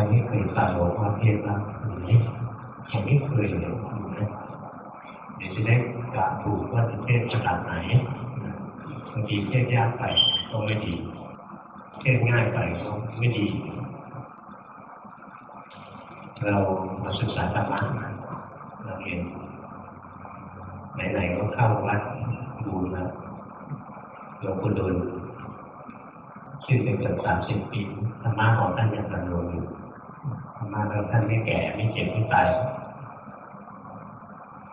รไม่เคยฟังหลวงพ่อเทศบ้างนี่ยังไม่เคยเลยเดี๋ยวจะได้กาถูกว่าจะเทศขนาดไหนบางทีเทศยากไปก็ไม่ดี เทศง่ายไปก็ไม่ดี เรามาศึกษาธรรมะเราเห็นไหนๆก็เข้าวัดดูแล้วหลวงปู่ดูลชื่อเป็นเกือบสามสิบปีธรรมะของท่านยังดำรงอยู่ มะแล้วท่านไม่แก่ไม่เจ็บไม่ตาย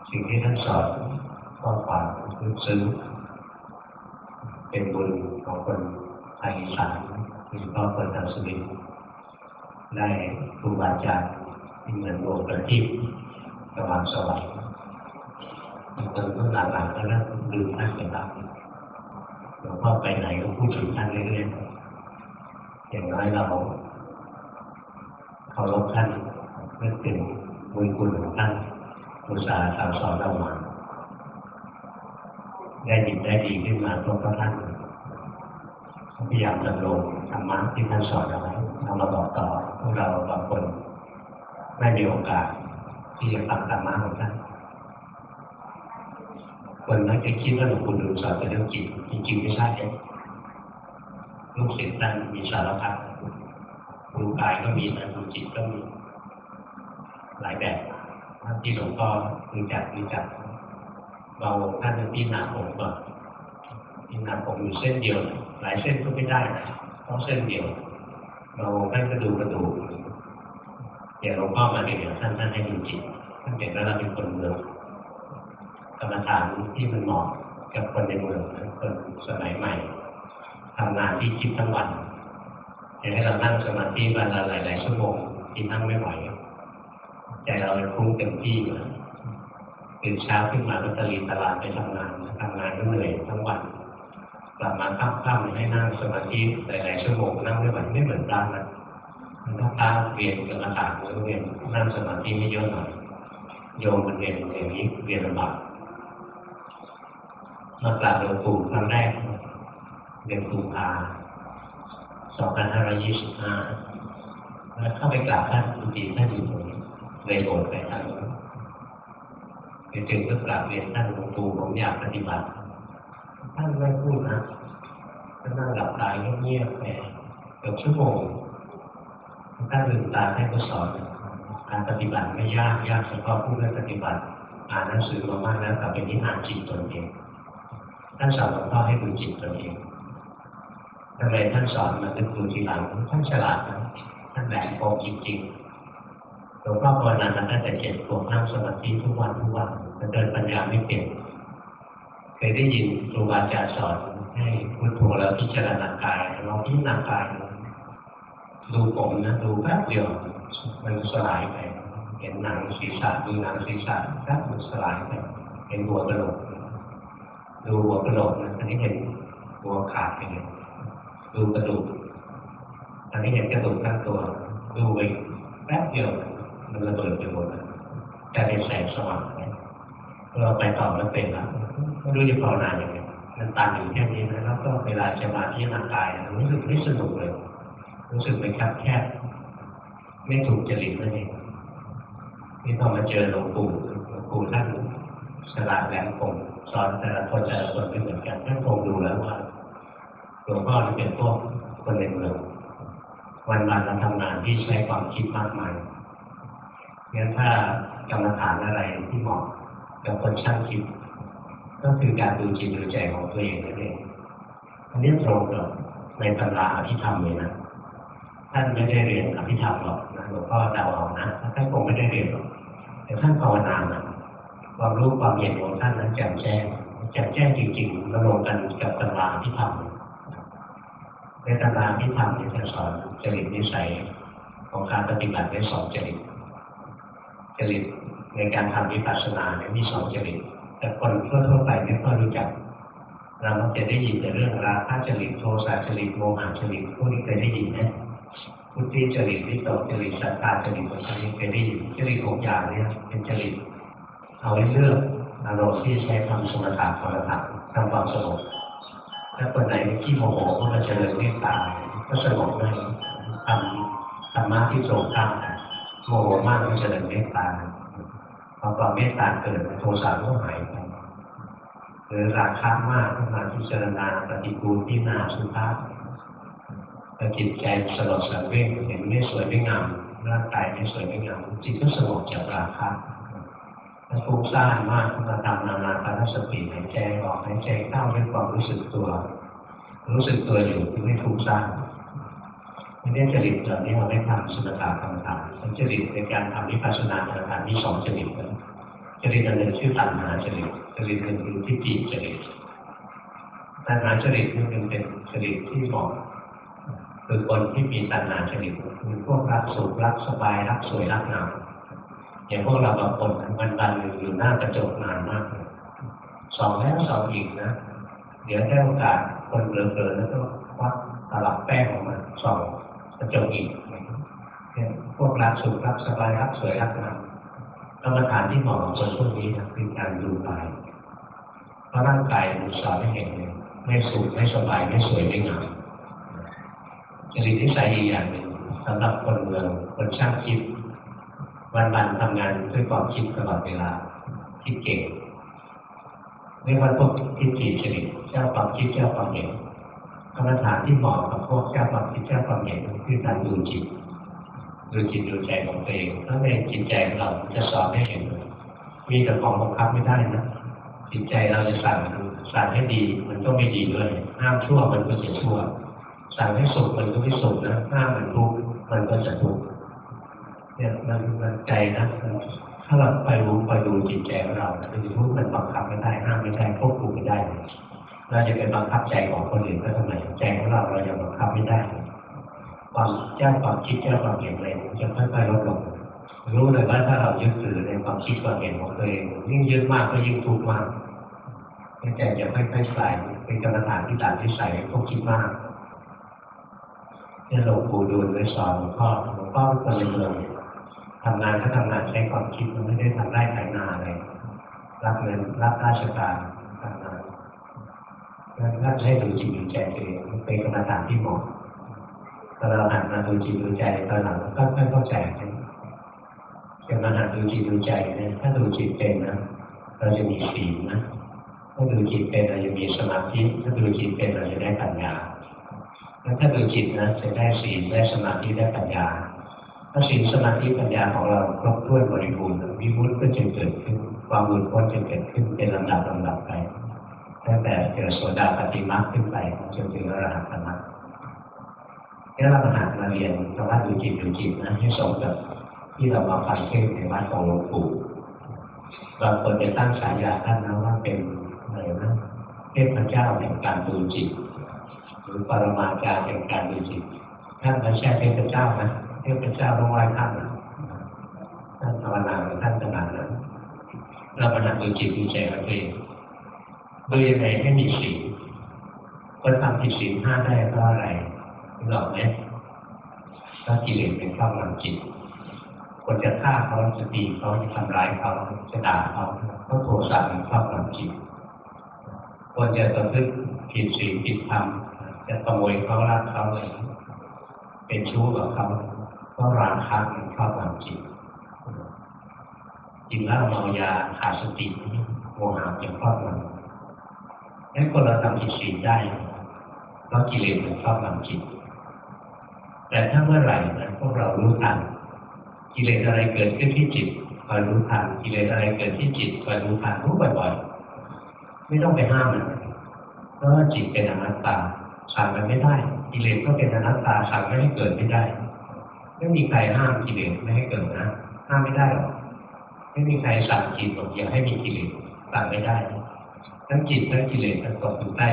สิ่งที่ท่านสอนก็ความรู้ซึ้งเป็นบุญของคนไทยสานโดยเฉพาะคนทางสุรินทร์ได้ครูบาอาจารย์ที่เหมือนดวงประทีปสว่างสว่างบางคนก็หลังๆก็เริ่มลืมท่านไปแล้วหลวงพ่อไปไหนก็พูดถึงท่านเรื่อยๆอย่างน้อยเรา เคารพท่านเพื่อเป็นบุญคุณของท่านอุตสาห์สั่งสอนเรามาได้ดีได้ดีขึ้นมาเพราะท่านพยายามดำรงธรรมะที่ท่านสอนเอาไว้นำมาบอกต่อพวกเราบางคนไม่มีโอกาส ที่จะฟังธรรมะของท่านคนมักจะคิดว่าหลวงปู่ดูลสอนแต่เรื่องจิตจริงๆไม่ใช่ลูกศิษย์ท่านมีสารพัด ดูกายก็มีนะดูจิตก็มีหลายแบบที่หลวงพ่อรู้จักรู้จักเราท่านที่หนาผมก่อนที่หนาผมอยู่เส้นเดียว หลายเส้นก็ไม่ได้นะต้องเส้นเดียว เราท่านก็ดูกระดูกอย่างหลวงพ่อมาเดี๋ยวท่านท่านให้ดูจิตท่านเห็นแล้วเราเป็นคนเมืองกรรมฐานที่มันเหมาะกับคนในเมืองคนสมัยใหม่ทำงานที่คิดทั้งวัน อยากให้เรานั่งสมาธิวันละหลาย ๆ ชั่วโมงที่นั่งไม่ไหวใจเราเลยคุ้งเต็มที่อยู่ตื่นเช้าขึ้นมาก็ตะลีตลาดไปทำงานทำงานก็เหนื่อยทั้งวันกลับมาค่ำๆให้นั่งสมาธิหลาย ๆ ชั่วโมงนั่งไม่ไหวไม่เหมือนกันะมันต้องตาเรียนกรรมฐานหรือเรียนนั่งสมาธิไม่เยอะหน่อยโยมมันเรียนอย่างนี้เรียนลำบากมากราบหลวงปู่ครั้งแรกเดือนกุมภา 2525 แล้วเข้าไปกราบท่านจริงๆท่านอยู่ตรงนี้เลยโกรธไปท่านไปถึงก็กราบเรียนท่านหลวงปู่ผมอยากปฏิบัติ ท่านไม่พูดนะท่านนั่งหลับตาเงียบๆไปเกือบชั่วโมงท่านลืมตาท่านก็สอนการปฏิบัติไม่ยากยากเฉพาะผู้ได้ปฏิบัติอ่านหนังสือมามากแล้วกลับไปที่อ่านจิตตนเองท่านสอนหลวงพ่อให้ดูจิตตนเอง ทำไมท่านสอนมาเป็นครูทีหลังท่านฉลาดนะท่านแหลมคมจริงๆหลวงพ่อภาวนาตั้งแต่เจ็ดขวบนั่งสมาธิทุกวันทุกวันแต่เดินปัญญาไม่เก่งเคยได้ยินครูบาอาจารย์สอนให้พุทโธแล้วพิจารณากายลองพิจารณากายดูผมนะดูแป๊บเดียวมันสลายไป เห็นหนังศีรษะดูหนังศีรษะแป๊บมันสลายไปเห็นหัวกระโหลกดูหัวกระโหลกนะอันนี้เห็นหัวขาดไปเลย ดูกระดูกตอนนี้เห็นกระดูกทั้งตัว ดูไปแป๊บเดียวมันระเบิดไปหมดจะเป็นแสงสว่างเราไปต่อแล้วเป็นแล้วไม่รู้จะภาวนาอย่างไรมันตันอยู่แค่นี้นะแล้วก็เวลาจะมาที่ร่างกายรู้สึกไม่สนุกเลย รู้สึกไปคับแคบไม่ถูกจริตนั่นเองนี่พอมาเจอหลวงปู่หลวงปู่ท่านสลาดแหลมคมสอนแต่ละคนแต่ละคนไม่เหมือนกันท่านคงดูแล้วว่า หลวงพ่อที่เป็นพวกคนในเมืองวันวันเราทำงานที่ใช้ความคิดมากมายงั้นถ้ากรรมฐานอะไรที่เหมาะกับคนช่างคิด ก็คือการดูจิตดูใจของตัวเองนั่นเองอันนี้ตรงกับในตำราอภิธรรมเลยนะท่านไม่ได้เรียนอภิธรรมหรอกนะหลวงพ่อเดาเอานะท่านคงไม่ได้เรียนหรอกแต่ท่านภาวนานะความรู้ความเห็นของท่านนั้นแจ่มแจ้งแจ่มแจ้งจริงๆมาลงกันกับตำราอภิธรรม ในตำราที่ทำเนี่ยจะสอนจริตนิสัยของการปฏิบัติได้สองจริตจริตในการทำวิปัสสนาเนี่ยมีสองจริตแต่คนทั่วๆไปไม่ค่อยรู้จักเรามักจะได้ยินแต่เรื่องราคะจริตโทสะจริตโมหะจริตพวกนี้เคยได้ยินไหมพุทธิจริตวิตกจริตสัตตาจริตพวกนี้เคยได้ยินจริตหกอย่างเนี่ยเป็นจริตเอาไว้เลือกอารมณ์ที่ใช้ความสมถะพรถะทำความสงบ ถ้าคนไหนที่โมโหก็มาเจริญเมตตาก็สงบได้ทำธรรมะที่ตรงข้ามโมโหมากก็จะเดินเมตตาพอความเมตตาเกิดโทสะก็หายไปหรือราคะมากขึ้นมาพิจารณาปฏิกูลที่นาสุภาพจิตใจสลดสังเวชเห็นไม่สวยไม่งามร่างกายไม่สวยไม่งามจิตก็สงบจากราคะถ้า ฟุ้งซ่านมากก็ทำนานาปานสติหายใจออกหายใจเข้าด้วยความรู้สึกตัว รู้สึกตัวอยู่ที่ไม่ฟุ้งซ่านไม่จริตเหล่านี้เราไม่ทำสมถะกรรมฐานสันจริตในการทำวิปัสสนากรรมฐานมีสองจริตจริตอันหนึ่งชื่อตัณหาจริตจริตหนึ่งคือทิฏฐิจริตตัณหาจริตนี่เป็นเป็นจริตที่เหมาะคือคนที่มีตัณหาจริตคือพวกรักสุขรักสบายรักสวยรักงาม อย่างพวกเราบางคนมันดันอยู่หน้ากระจกนานมากสองแล้วสองอีกนะ เดี๋ยวได้โอกาสคนเบลอๆแล้วก็ควัดตลับแป้งออกมาสองกระจกอีกพวกรักสุขรักสบายรักสวยรักงามกรรมฐานที่เหมาะกับคนพวกนี้นะคือการดูกายเพราะร่างกายมันสอนให้เห็นเลยไม่สุขไม่สบายไม่สวยไม่งามจริตนิสัยอีกอย่างหนึ่งสำหรับคนเมืองคนช่างคิด วันๆทำงานด้วยความคิดตลอดเวลา คิดเก่งเรียกว่าพวกทิฏฐิจริตเจ้าความคิดเจ้าความเห็นกรรมฐานที่เหมาะกับพวกเจ้าความคิดเจ้าความเห็นคือการดูจิตดูจิตดูใจของตัวเองถ้าในจิตใจของเราจะสอนให้เห็น มีแต่ของบังคับไม่ได้นะจิตใจเราจะสั่งสั่งให้ดีมันก็ไม่ดีด้วยห้ามชั่วมันก็จะชั่ว สั่งให้สุขมันก็ไม่สุขนะห้ามมันทุกข์มันก็จะทุกข์ เนี่ยมันมันใจนะถ้าเราไปรู้ไปดูจิตใจของเราจะรู้มันบังคับไม่ได้ห้ามไม่ได้ควบคุมไม่ได้ เราจะไปบังคับใจของคนอื่นก็ทำไมใจของเราเรายังบังคับไม่ได้ ความเจ้าความคิดเจ้าความเห็นอะไรจะค่อยๆลดลงรู้เลยว่าถ้าเรายึดถือในความคิดความเห็นของตัวเองยิ่งยึดมากก็ยิ่งทุกข์มากใจจะค่อยๆใส่เป็นกรรมฐานที่ตัดที่ใส่พวกคิดมากที่หลวงปู่ดูลไว้สอนหลวงพ่อหลวงพ่อเป็นคนเมือง ทำงานก็ทำงานใช้ความคิดมันไม่ได้ทำได้ขายนาอะไรรับเงินรับราชการทำงานก็ใช้ดูจิตดูใจเองเป็นกรรมฐานที่เหมาะพอนเราหันมาดูจิตดูใจตอนหลังก็ค่อยเข้าใจจะมาหันดูจิตดูใจเนี่ยถ้าดูจิตเป็นนะเราจะมีศีลนะถ้าดูจิตเป็นเราจะมีสมาธิถ้าดูจิตเป็นเราจะได้ปัญญาแล้วถ้าดูจิตนะจะได้ศีลได้สมาธิได้ปัญญา ถ้าศีลสมาธิปัญญาของเราครบถ้วนบริบูรณ์วิมุตติก็จะเกิดขึ้น ความบุญพ้นจะเกิดขึ้นเป็นลำดับลำดับไปตั้งแต่เกิดโสดาปฏิมาขึ้นไปจนถึงอรหัตมรรคแค่เราหัดมาเรียนคำว่าดูจิตดูจิตนะให้สมกับที่เรามาฟังเทศในวัดของหลวงปู่บางคนจะตั้งฉายาท่านนะว่าเป็นอะไรนะเทพเจ้าแห่งการดูจิต หรือปรมาจารย์แห่งการดูจิตท่านไม่ใช่เทพเจ้านะ เทพเจ้าต้องไหว้ท่านนะท่านภาวนาท่านขนาดนั้นเรามาดูจิตดูใจเราเองดูยังไงให้มีศีลคนทำผิดศีลห้าได้เพราะอะไรหรอกไหมก็กิเลสเป็นข้าวงจิตคนจะฆ่าเขาจะตีเขาจะทำร้ายเขาจะด่าเขาก็โทสะเป็นข้าวงจิตคนจะประพฤติผิดศีลผิดธรรมจะขโมยเขารักเขาเลยเป็นชู้กับเขา ก็ราคะเป็นข้าวงจิตจริงแล้วเมายาขาดสติโมหะเป็นข้าวงให้คนเราทำผิดศีได้เพราะกิเลสเป็นข้าวงำจิต แต่ถ้าเมื่อไหร่นะพวกเรารู้ทันกิเลสอะไรเกิดขึ้นที่จิตคอยรู้ทันกิเลสอะไรเกิดที่จิตคอยรู้ทันรู้บ่อยๆไม่ต้องไปห้ามมันเพราะว่าจิตเป็นอนัตตาสั่งมันไม่ได้กิเลสก็เป็นอนัตตาสั่งไม่ให้เกิดไม่ได้ ไม่มีใครห้ามกิเลสไม่ให้เกิดนะ ห้ามไม่ได้หรอกไม่มีใครสั่งจิตบอกอย่าให้มีกิเลสสั่งไม่ได้ ทั้งจิตทั้งกิเลสทั้งตกอยู่ใต้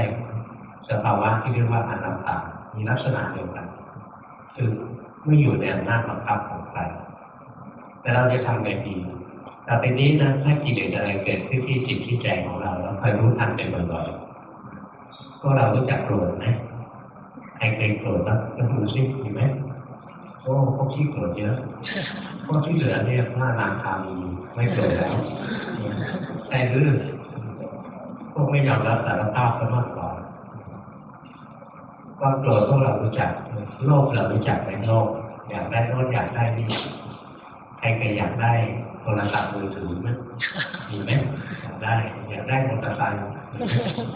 สภาวะที่เรียกว่าอนัตตามีลักษณะเดียวกัน คือไม่อยู่ในอำนาจบังคับของใครแต่เราจะทำไงดีต่อไปนี้นะถ้ากิเลสอะไรเกิดขึ้นที่จิตที่ใจของเราเราคอยรู้ทันเป็นบ่อยๆก็เรารู้จักโกรธไหมใครเคยโกรธบ้างก็ดูซิเห็นไหม โอ้พวกที่โกรธเยอะพวกที่เหลือเนี่ยหน้านางคามีไม่โกรธแล้วแต่รือพวกไม่ยอมรับสารภาพก็มากกว่าความโกรธพวกเรารู้จักโลภเรารู้จักไหมโลภอยากได้โน้นอยากได้นี่ใครเคยอยากได้โทรศัพท์มือถือไหมมีไหมอยากได้อยากได้มอเตอร์ไซค์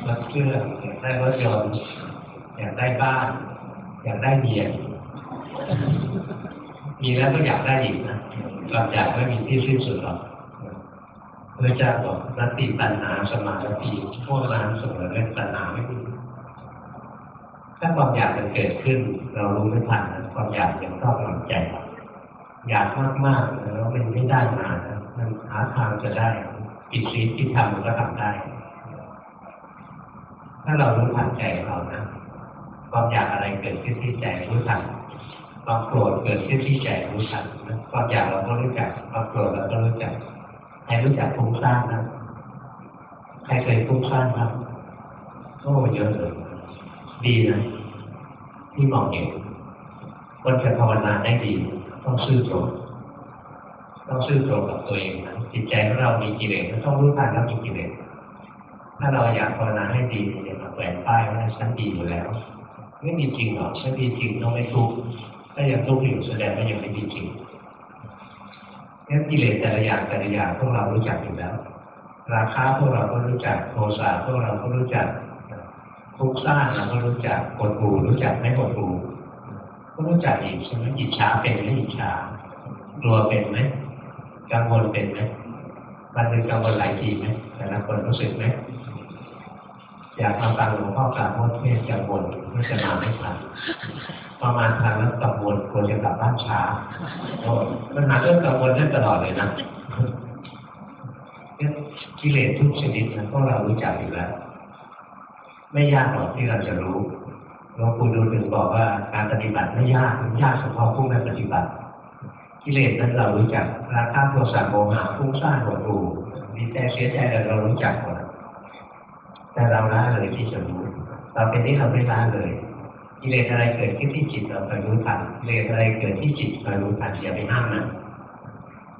รถเครื่องอยากได้รถยนต์อยากได้บ้าน อยากได้เมีย มีแล้วก็อยากได้อีกนะความอยากไม่มีที่สิ้นสุดหรอกพระเจ้าบอกนัตติตัณหาสมาธิพวกนั้นเสมอเรื่องตัณหาไม่มีถ้าความอยากมันเกิดขึ้น เรารู้ไม่ทันนะความอยากยังครอบงำใจอยากมากๆแล้วมันไม่ได้มานะมันหาทางจะได้กิจศีลที่ทำมันก็ทำได้ ถ้าเรารู้ทันใจเรานะความอยากอะไรเกิดขึ้นที่ใจรู้ทัน ความโกรธเกิดขึ้นที่ใจรู้ทันความอยากเราก็รู้จักความโกรธเราก็รู้จักใครรู้จักฟุ้งซ่านนะใครเคยฟุ้งซ่านครับโอ้เยอะเลยดีนะที่มองเห็นคนจะภาวนาได้ดี ต้องซื่อตรงต้องซื่อตรงกับตัวเองนะจิตใจของเรามีกิเลสต้องรู้ทันแล้วมีกิเลสถ้าเราอยากภาวนาให้ดีเนี่ยมาแขวนป้ายว่าฉันดีอยู่แล้ว ไม่มีจริงหรอกฉันดีจริงต้องไม่ทุกข์ ถ้ายังทุกข์อยู่แสดงว่ายังไม่ดีจริงงั้นกิเลสแต่ละอย่างแต่ละอย่างพวกเรารู้จักอยู่แล้ว ราคาพวกเราก็รู้จักโทสะพวกเราก็รู้จักทุกข์ซ่านเราก็รู้จักกดหูรู้จักไม่กดหูก็รู้จักอีกใช่ไหมอิจฉาเป็นไหมอิจฉากลัวเป็นไหมกังวลเป็นไหมมันเป็นกังวลหลายทีไหมแต่ละคนรู้สึกไหมอยากทำตามหลวงพ่อการโมเทศกังวลไม่จะมาไม่ทัน ประมาณทางแล้วกังวลควรจะกลับบ้านช้าโอ้มันหาเรื่องกังวลได้ตลอดเลยนะกิเลสทุกชนิดนะพวกเรารู้จักอยู่แล้ว ไม่ยากหรอกที่เราจะรู้หลวงปู่ดูลถึงบอกว่าการปฏิบัติไม่ยากมันยากเฉพาะผู้ไม่ปฏิบัติ กิเลสนั้นเรารู้จักราคะโทสะโมหะฟุ้งซ่านหดหู่ดีใจเสียใจเรารู้จักหมดแต่เราละเลยที่จะรู้เราเป็นนี้เราไม่ละเลย กิเลสอะไรเกิดขึ้นที่จิตเราไปรู้ทันกิเลสอะไรเกิดที่จิตเรารู้ทันอย่าไปห้ามมัน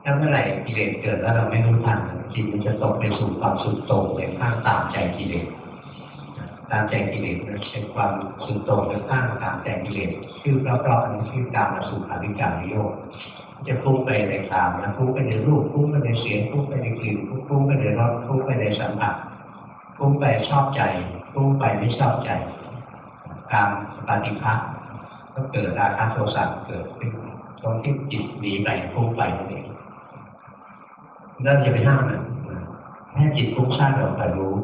ถ้าเมื่อไหร่กิเลสเกิดแล้วเราไม่รู้ทันจิตมันจะตกไปสู่ความสุดโต่งในข้างตามใจกิเลสตามใจกิเลสเป็นความสุดโต่งในข้างตามใจกิเลสชื่อเพราะๆนี้ชื่อการมาสู่อวิจารโยกจะพุ่งไปในตามนะพุ่งไปในรูปพุ่งไปในเสียงพุ่งไปในกลิ่นพุ่งไปในรสพุ่งไปในสัมผัสพุ่งไปชอบใจพุ่งไปไม่ชอบใจ การปฏิภาคก็เกิดราคะโทสะเกิดขึ้นตรงที่จิตหนีไปพุ่งไปนั่นเองเราจะไปห้ามมันแค่จิตพุ่งสร้างเราไปรู้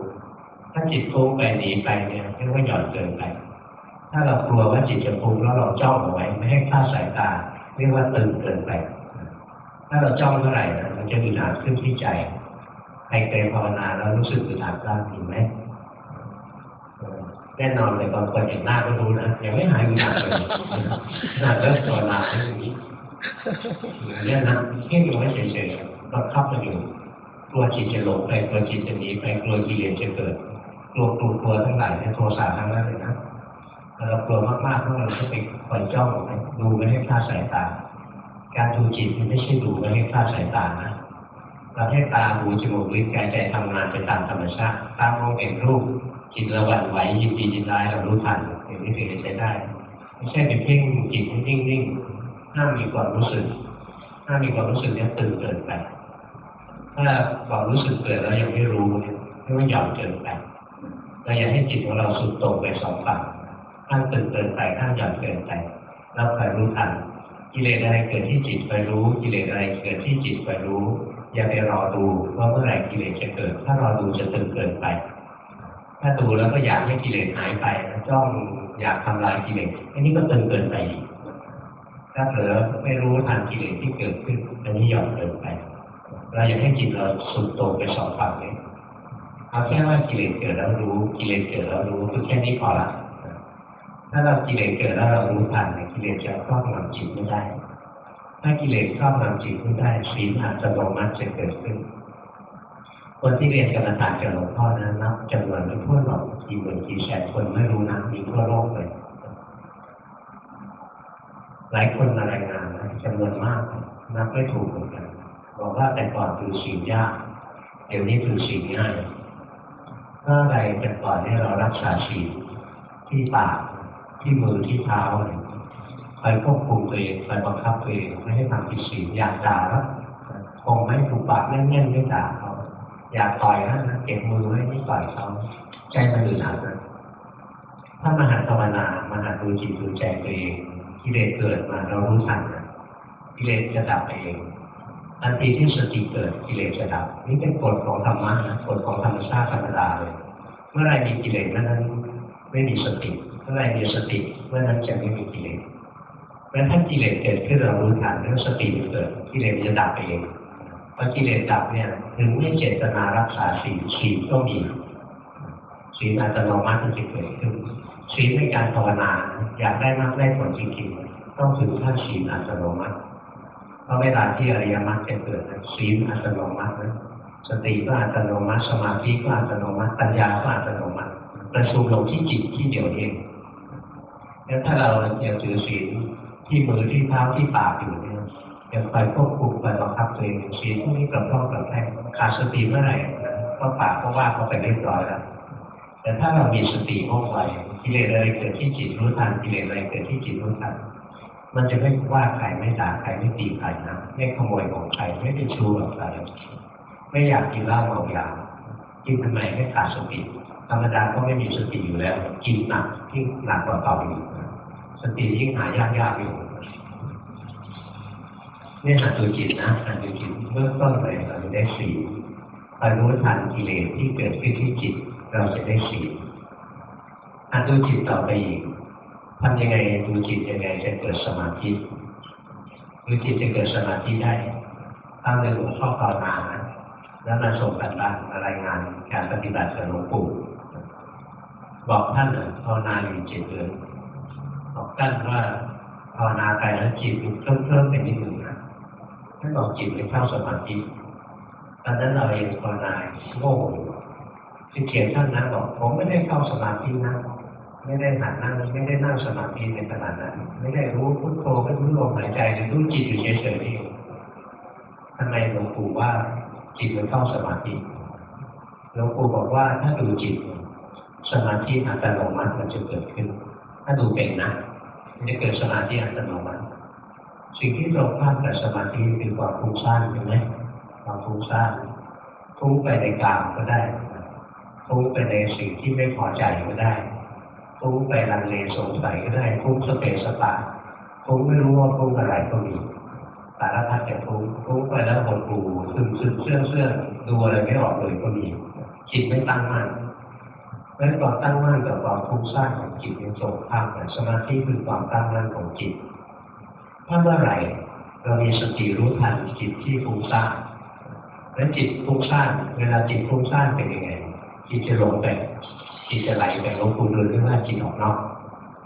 ถ้าจิตพุ่งไปหนีไปเนี่ยเรียกว่าหย่อนเกินไป ถ้าเรากลัวว่าจิตจะพุ่งแล้วเราจ้องเอาไว้ไม่ให้คลาดสายตาเรียกว่าตึงเกินไป ถ้าเราจ้องเท่าไหร่นะมันจะมีหนาขึ้นที่ใจใครเคยภาวนาแล้วรู้สึกอึดอัดบ้างเห็นไหม แน่นอนเลยบางคนเห็นหน้าก็รู้นะยังไม่หายอึดอัดเลยขนาเริ่มภาวนาอย่างนี้เนี่ยนะแค่อยู่ไว้เฉยๆบังคับมันอยู่กลัวจิตจะหลงไปกลัวจิตจะหนีไปกลัวกิเลสจะเกิดกลัวกลัวกลัวทั้งหลายในโทสะทั้งนั้นเลยนะเรากลัวมากๆเพราะเราจะไปคอยจ้องดูไม่ให้คลาดสายตา การดูจิตมันไม่ใช่ดูไม่ให้คลาดสายตานะเราให้ตาหูจมูกลิ้นกายใจทำงานไปตามธรรมชาติตามมองเห็นรูป จิตระวันไหวยินดียินร้ายเรารู้ทันอย่างนี้ถึงจะใช้ได้ ไม่ใช่ไปเพ่งจิตนิ่งนิ่งห้ามมีความรู้สึกห้ามมีความรู้สึกเนี้ตื่นเกินไปถ้าความรู้สึกเกิดแล้วยังไม่รู้เนี่ยเรียกว่าหย่อนเกินไปเราอยากให้จิตของเราสุดโต่งไปสองฝั่งข้างตื่นเกินไปข้างหย่อนเกินไปเราคอยรู้ทันกิเลสอะไรเกิดที่จิตไปรู้ กิเลสอะไรเกิดที่จิตไปรู้ อย่าไปรอดูว่าเมื่อไหร่กิเลสจะเกิด ถ้ารอดูจะตึงเกินไป ถ้าดูแล้วก็อยากให้กิเลสหายไปจ้องอยากทำลายกิเลสอันนี้ก็ตึงเกินไปอีกถ้าเผลอไม่รู้ทันกิเลสที่เกิดขึ้น อันนี้หย่อนเกินไป เราอยากให้จิตเราสุดโต่งไปสองฝั่งเลยเอาแค่ว่ากิเลสเกิดแล้วรู้กิเลสเกิดแล้วรู้คือแค่นี้พอละถ้าเรากิเลสเกิดแล้วเรารู้ทันกิเลสจะครอบงำจิตไม่ได้ ถ้ากิเลสครอบงำจิตไม่ได้ศีลอาจจะลงมัจะเกิดขึ้น คนที่เรียนกรรมฐานจากหลวงพ่อนั้นนับจำนวนไม่ทั่วหรอกกี่หมื่นกี่แสนคนไม่รู้นะมีทั่วโลกเลยหลายคนมารายงานนะจำนวนมากนับไม่ถูกเหมือนกันบอกว่าแต่ก่อนถือศีลยากเดี๋ยวนี้ถือศีลง่ายถ้าอะไรแต่ก่อนเนี่ยเรารักษาศีลที่ปากที่มือที่เท้าอะไรคอยควบคุมตัวเองคอยบังคับตัวเองไม่ให้ทำผิดศีลอยากด่าแล้วคงไม่ถูกปากแน่นๆไม่ด่าเขา อยากต่อยนะเก็บมือไว้ไม่ต่อยเขาใจมันอึดอัดนะถ้ามหาภาวนา มหาดูจิตดูใจตัวเองกิเลสเกิดมาเรารู้ทันนะกิเลสจะดับเองทันทีที่สติเกิดกิเลสจะดับ นี่เป็นกฎของธรรมะนะกฎของธรรมชาติธรรมดาเลย เมื่อไรมีกิเลสเมื่อนั้นไม่มีสติเมื่อไรมีสติเมื่อนั้นจะไม่มีกิเลสเมื่อท่านกิเลสเกิดขึ้นเรารู้ทันแล้วสติเกิดกิเลสจะดับเอง อกิเลสดับเนี่ยถึงไม่เจตนารักษาสีสีก็มีสีอัตโนมัติมันจะเกิดขึ้นสีในการภาวนาอยากได้มากได้ผลจริงๆต้องถึงขั้นสีอัตโนมัติเพราะเวลาที่อริยมรรคจะเกิดสีอัตโนมัตินะสติก็อัตโนมัติสมาธิก็อัตโนมัติปัญญาก็อัตโนมัติประชุมลงที่จิตที่เดียวเองแล้วถ้าเราอยากถือศีลที่มือที่เท้าที่ปากอยู่ เนี่ยยังคอยควบคุมไปบังคับตัวเองศีลพวกนี้กลับต้องกลับแท้ขาดสติเมื่อไหร่ก็ปากก็ว่าเขาไปเรียบร้อยแล้วแต่ถ้าเรามีสติว่องไวกิเลสอะไรเกิดที่จิตรู้ทันกิเลสอะไรเกิดที่จิตรู้ทันมันจะไม่ว่าใครไม่ด่าใครไม่ตีใครนะไม่ขโมยของใครไม่เป็นชู้กับใครไม่อยากกินเหล้าเมายากินทำไมไม่ขาดสติธรรมดาก็ไม่มีสติอยู่แล้ว กินหนักที่หนักกว่าเก่าอยู่สติยิ่งหายากยากอยู่ นี่ยหัดดูจิตนะหัดดูจิตเมื่อต้นเลยเราจะได้สี่คอยรู้ทันกิเลสที่เกิดขึ้นที่จิต เราจะได้สี่หัดดูจิตต่อไปอีกทำยังไงดูจิตยังไงจะเกิดสมาธิดูจิตจะเกิดสมาธิได้ตั้งในหลวงพ่อภาวนาแล้วมาส่งกันบ้านรายงานการปฏิบัติกับหลวงปู่บอกท่านภาวนาอยู่เจ็ดเดือนบอกท่านว่าภาวนาไปแล้วจิตมันเคลิ้มไปนิดหนึ่งนะ ท่านบอกจิตไปเข้าสมาธิตอนนั้นเราเองภาวนาโง่ที่เขียนท่านนะบอกผมไม่ได้เข้าสมาธินะไม่ได้หัดนั่งไม่ได้นั่งสมาธิในขณะนั้น ไม่ได้รู้พุทโธไม่รู้ลมหายใจรู้จิตอยู่เฉยๆนี่ทำไมหลวงปู่ว่าจิตมันเข้าสมาธิหลวงปู่บอกว่าถ้าดูจิต สมาธิอัตโนมัติมันจะเกิดขึ้น ถ้าดูเป็นนะมันจะเกิดสมาธิอัตโนมัติ สิ่งที่ตรงข้ามกับสมาธิคือความฟุ้งซ่านใช่ไหมความฟุ้งซ่านฟุ้งไปในกามก็ได้ฟุ้งไปในสิ่งที่ไม่พอใจก็ได้ฟุ้งไปลังเลสงสัยก็ได้ฟุ้งสเปสปาฟุ้งไม่รู้ว่าฟุ้งอะไรก็มีสารพัดจะฟุ้งฟุ้งไปแล้วหดหู่ซึมซึมเชื่องเชื่องดูอะไรไม่ออกเลยก็มีจิตไม่ตั้งมั่นเพราะความตั้งมั่นกับความฟุ้งซ่านของจิตเป็นตรงข้ามกันสมาธิคือความตั้งมั่นของจิต ถ้าเมื่อไหร่เรามีสติรู้ทันจิตที่ฟุ้งซ่านแล้วจิตฟุ้งซ่านเวลาจิตฟุ้งซ่านเป็นยังไง จิตจะหลงไป จิตจะไหลไปลงคุณดูที่ว่าจิตออกนอก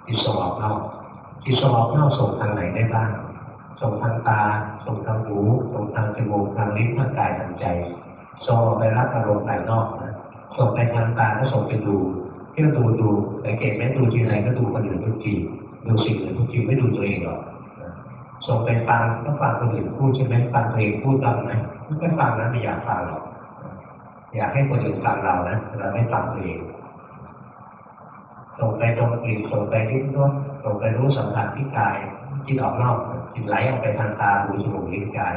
จิตส่งออกนอก จิตส่งออกนอกส่งทางไหนได้บ้าง ส่งทางตา ส่งทางหู ส่งทางจมูก ทางลิ้น ทางกาย ทางใจ ส่งออกไปรับอารมณ์ภายนอกนะ ส่งไปทางตาก็ส่งไปดูเที่ยวดูดูแต่เก็บแม้ดูทีไรก็ดูคนอื่นทุกที ดูสิ่งอื่นทุกทีไม่ดูตัวเองหรอก ส่งไปฟังก็ฟังคนอื่นพูดใช่ไหมฟังตัวเองพูดบ้างไหมไม่ฟังนะไม่อยากฟังหรอกอยากให้คนอื่นฟังเรานะเราไม่ฟังตัวเองส่งไปตรงกลิ่นส่งไปที่รสส่งไปรู้สัมผัสที่กายจิตออกนอกจิตไหลออกไปทางตาหูจมูกลิ้นกาย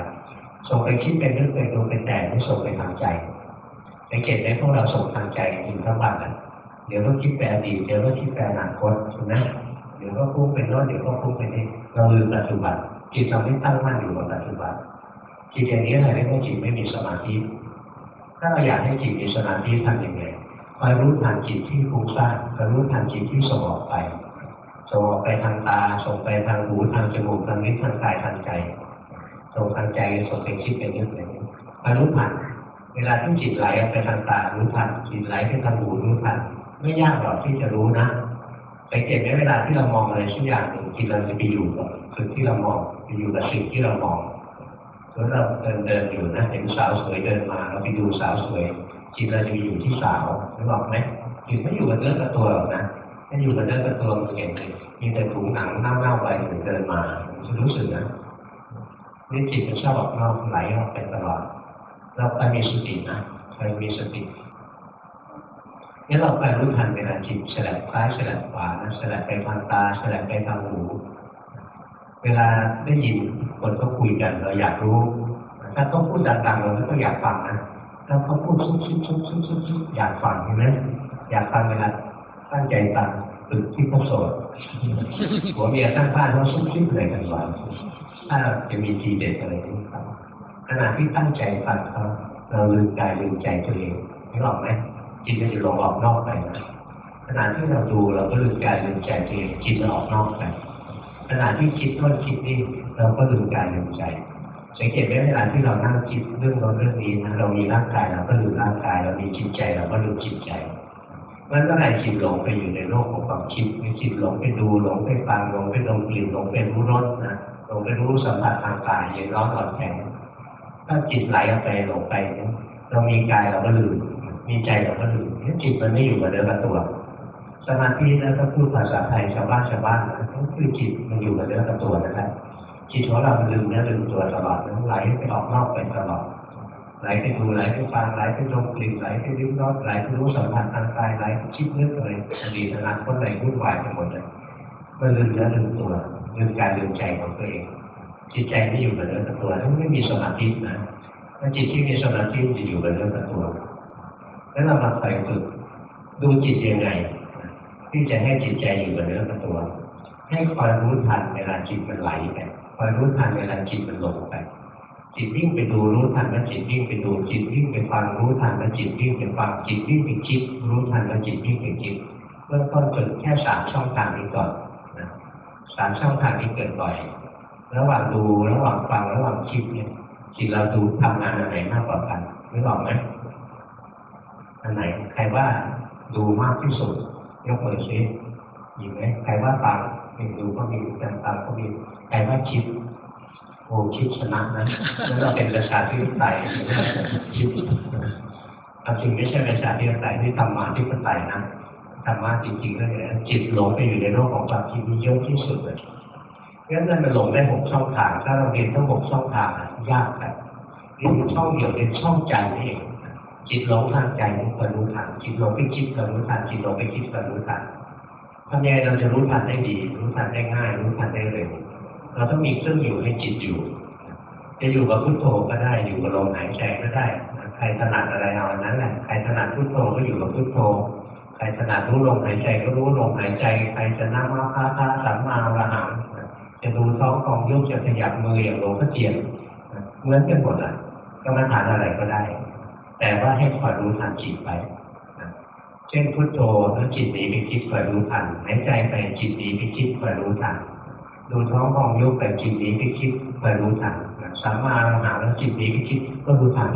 ส่งไปคิดเป็นนึกเป็นดูเป็นแต่ไม่ส่งไปทางใจสังเกตไหมพวกเราส่งทางใจอยู่ทั้งวันนะเดี๋ยวก็คิดแปลอดีตเดี๋ยวก็คิดแปลอนาคตถูกไหมเดี๋ยวก็พุ่งเป็นโน้นเดี๋ยวก็พุ่งเป็นนี่เราลืมปัจจุบัน จิตเราไม่ตั้งมั่นอยู่กับปัจจุบันจิตอย่างนี้อะไรเรียกว่าจิตไม่มีสมาธิ ถ้าเราอยากให้จิตมีสมาธิทำยังไงคอยรู้ทันจิตที่ฟุ้งซ่านคอยรู้ทันจิตที่ส่งออกไปส่งออกไปทางตาส่งไปทางหูทางจมูกทางลิ้นทางกายทางใจส่งทางใจส่งไปคิดเป็นเรื่อะไรคอยรู้ทันเวลาที่จิตไหลไปทางตารู้ทันจิตไหลไปทางหูรู้ทันไม่ยากหรอกที่จะรู้นะ สังเกตไหมเวลาที่เรามองอะไรสักอย่างหนึ่งจิตเราจะไปอยู่กับสิ่งที่เรามองไปอยู่กับสิ่งที่เรามองแล้วเราเดินเดินอยู่นะเห็นสาวสวยเดินมาเราไปดูสาวสวยจิตเราจะอยู่ที่สาวรู้บอกไหมจิตไม่อยู่กับเนื้อกับตัวหรอกนะถ้าอยู่กับเนื้อกับตัวมันเห็นมีแต่ถุงหนังเน่าๆไปเดินมาจะรู้สึกนะนี่จิตมันชอบออกนอกไหลออกไปตลอด เราไปมีสตินะไปมีสติ นี่เราไปรู้ทันเวลาจิตแฉลบซ้ายแฉลบขวานะแฉลบไปทางตาแฉลบไปทางหู เวลาได้ยินคนเขาคุยกันเราอยากรู้ ถ้าเขาพูดดังๆเราก็อยากฟังนะถ้าเขาพูดซุบซิบซุบซิบซุบซิบอยากฟังใช่ไหมอยากฟังเวลาตั้งใจฟังตึกที่เขาโสดหัวเมียข้งบ้านเขาซุบซิบอะไรกันวะถ้าจะมีทีเด็ดอะไรที่ฟังขณะที่ตั้งใจฟังเขาเราลืมกายลืมใจตัวเองไม่หรอกไหม จิตมันจะหลงออกนอกไปนะขณะที่เราดูเราก็ลืมกายลืมใจเองจิตมันออกนอกไปขณะที่คิดก็คิดนี่เราก็ลืมกายลืมใจสังเกตไหมเวลาที่เรานั่งคิดเรื่องเราเรื่องนี้นะเรามีร่างกายเราก็ลืมร่างกาย เรามีจิตใจเราก็ลืมจิตใจเมื่อไหร่จิตหลงไปอยู่ในโลกของความคิดจิตหลงไปดูหลงไปฟังหลงไปดมกลิ่นหลงไปรู้รสนะหลงไปรู้สัมผัสทางกายเย็นร้อนอ่อนแข็งถ้าจิตไหลออกไปหลงไปเรามีกายเราก็ลืม มีใจเราก็ลืมจิตมันไม่อยู่กับเนื้อกับตัว สมาธิแล้วก็พูดภาษาไทยชาวบ้านชาวบ้านนะก็คือจิตมันอยู่กับเนื้อกับตัวนั่นแหละจิตของเรามันลืมเนื้อลืมตัวตลอดมันไหลไปออกนอกไปตลอดไหลไปดูไหลไปฟังไหลไปดมกลิ่นไหลไปริ้มรสไหลไปรู้สัมผัสทางกายไหลไปคิดนึกเลยอดีตอนาคตไหลวุ่นวายไปหมดเลยมันลืมเนื้อลืมตัวลืมการลืมใจของตัวเองจิตใจไม่อยู่กับเนื้อกับตัวถ้าไม่มีสมาธินะถ้าจิตที่มีสมาธิจะอยู่กับเนื้อกับตัว แล้วเรามาคอยฝึกดูจิตยังไง ที่จะให้จิตใจอยู่กับเนื้อกับตัว ให้คอยรู้ทันเวลาจิตมันไหลไปคอยรู้ทันเวลาจิตมันหลงไป จิตวิ่งไปดูรู้ทันว่าจิตวิ่งไปดูจิตวิ่งไปฟังรู้ทันว่าจิตวิ่งไปฟังจิตวิ่งไปคิด รู้ทันว่าจิตวิ่งไปคิดเริ่มต้นฝึกแค่สามช่องทางนี้ก่อนสามช่องทางนี้เกิดบ่อย ระหว่างดูระหว่างฟังระหว่างคิดเนี่ยจิตเราดูทำงานอะไรมากกว่ากันไม่บอกไหม อันไหนใครว่าดูมากที่สุดยกมือชี้มีไหมใครว่าฟังเห็นดูก็มีแต่ฟังก็มีใครว่าคิดโอ้คิดชนะนะแล้วเราเป็นประชาธิปไตยคิดความจริงไม่ใช่ประชาธิปไตยที่ธรรมะที่ปไตยนะธรรมะจริงๆก็เลยจิตหลงไปอยู่ในโลกของความคิดนี้เยอะที่สุดเลยงั้นมันหลงได้หกช่องทาง ถ้าเราเรียนทั้งหกช่องทางยากแต่เรียนช่องเดียวเรียนช่องใจนี่เอง จิตหลงทางใจก็รู้ทันจิตหลงไปคิดก็รู้ทันจิตหลงไปคิดก็รู้ทันทำยังไงเราจะรู้ทันได้ดี รู้ทันได้ง่าย รู้ทันได้เร็วเราต้องมีเครื่องอยู่ให้จิตอยู่ จะอยู่กับพุทโธก็ได้อยู่กับลมหายใจก็ได้ใครถนัดอะไรเอาอันนั้นแหละใครถนัดพุทโธก็อยู่กับพุทโธใครถนัดรู้ลมหายใจก็รู้ลมหายใจ ใครจะนั่งมาพาทาสัมมาระหังจะดูท้องกองยุบจะขยับมืออย่างหลวงพ่อเจียนเหมือนกันหมดอะก็มาทานอะไรก็ได้ แต่ว่าให้คอยรู้ทันจิตไปเช่นพุทโธแล้วจิตนี้ไปคิดคอยรู้ทันหายใจไปจิตนี้ไปคิดคอยรู้ทันดูท้องพองยุบไปจิตนี้ไปคิดคอยรู้ทันสัมมาระหังแล้วจิตนี้ไปคิดก็รู้ทัน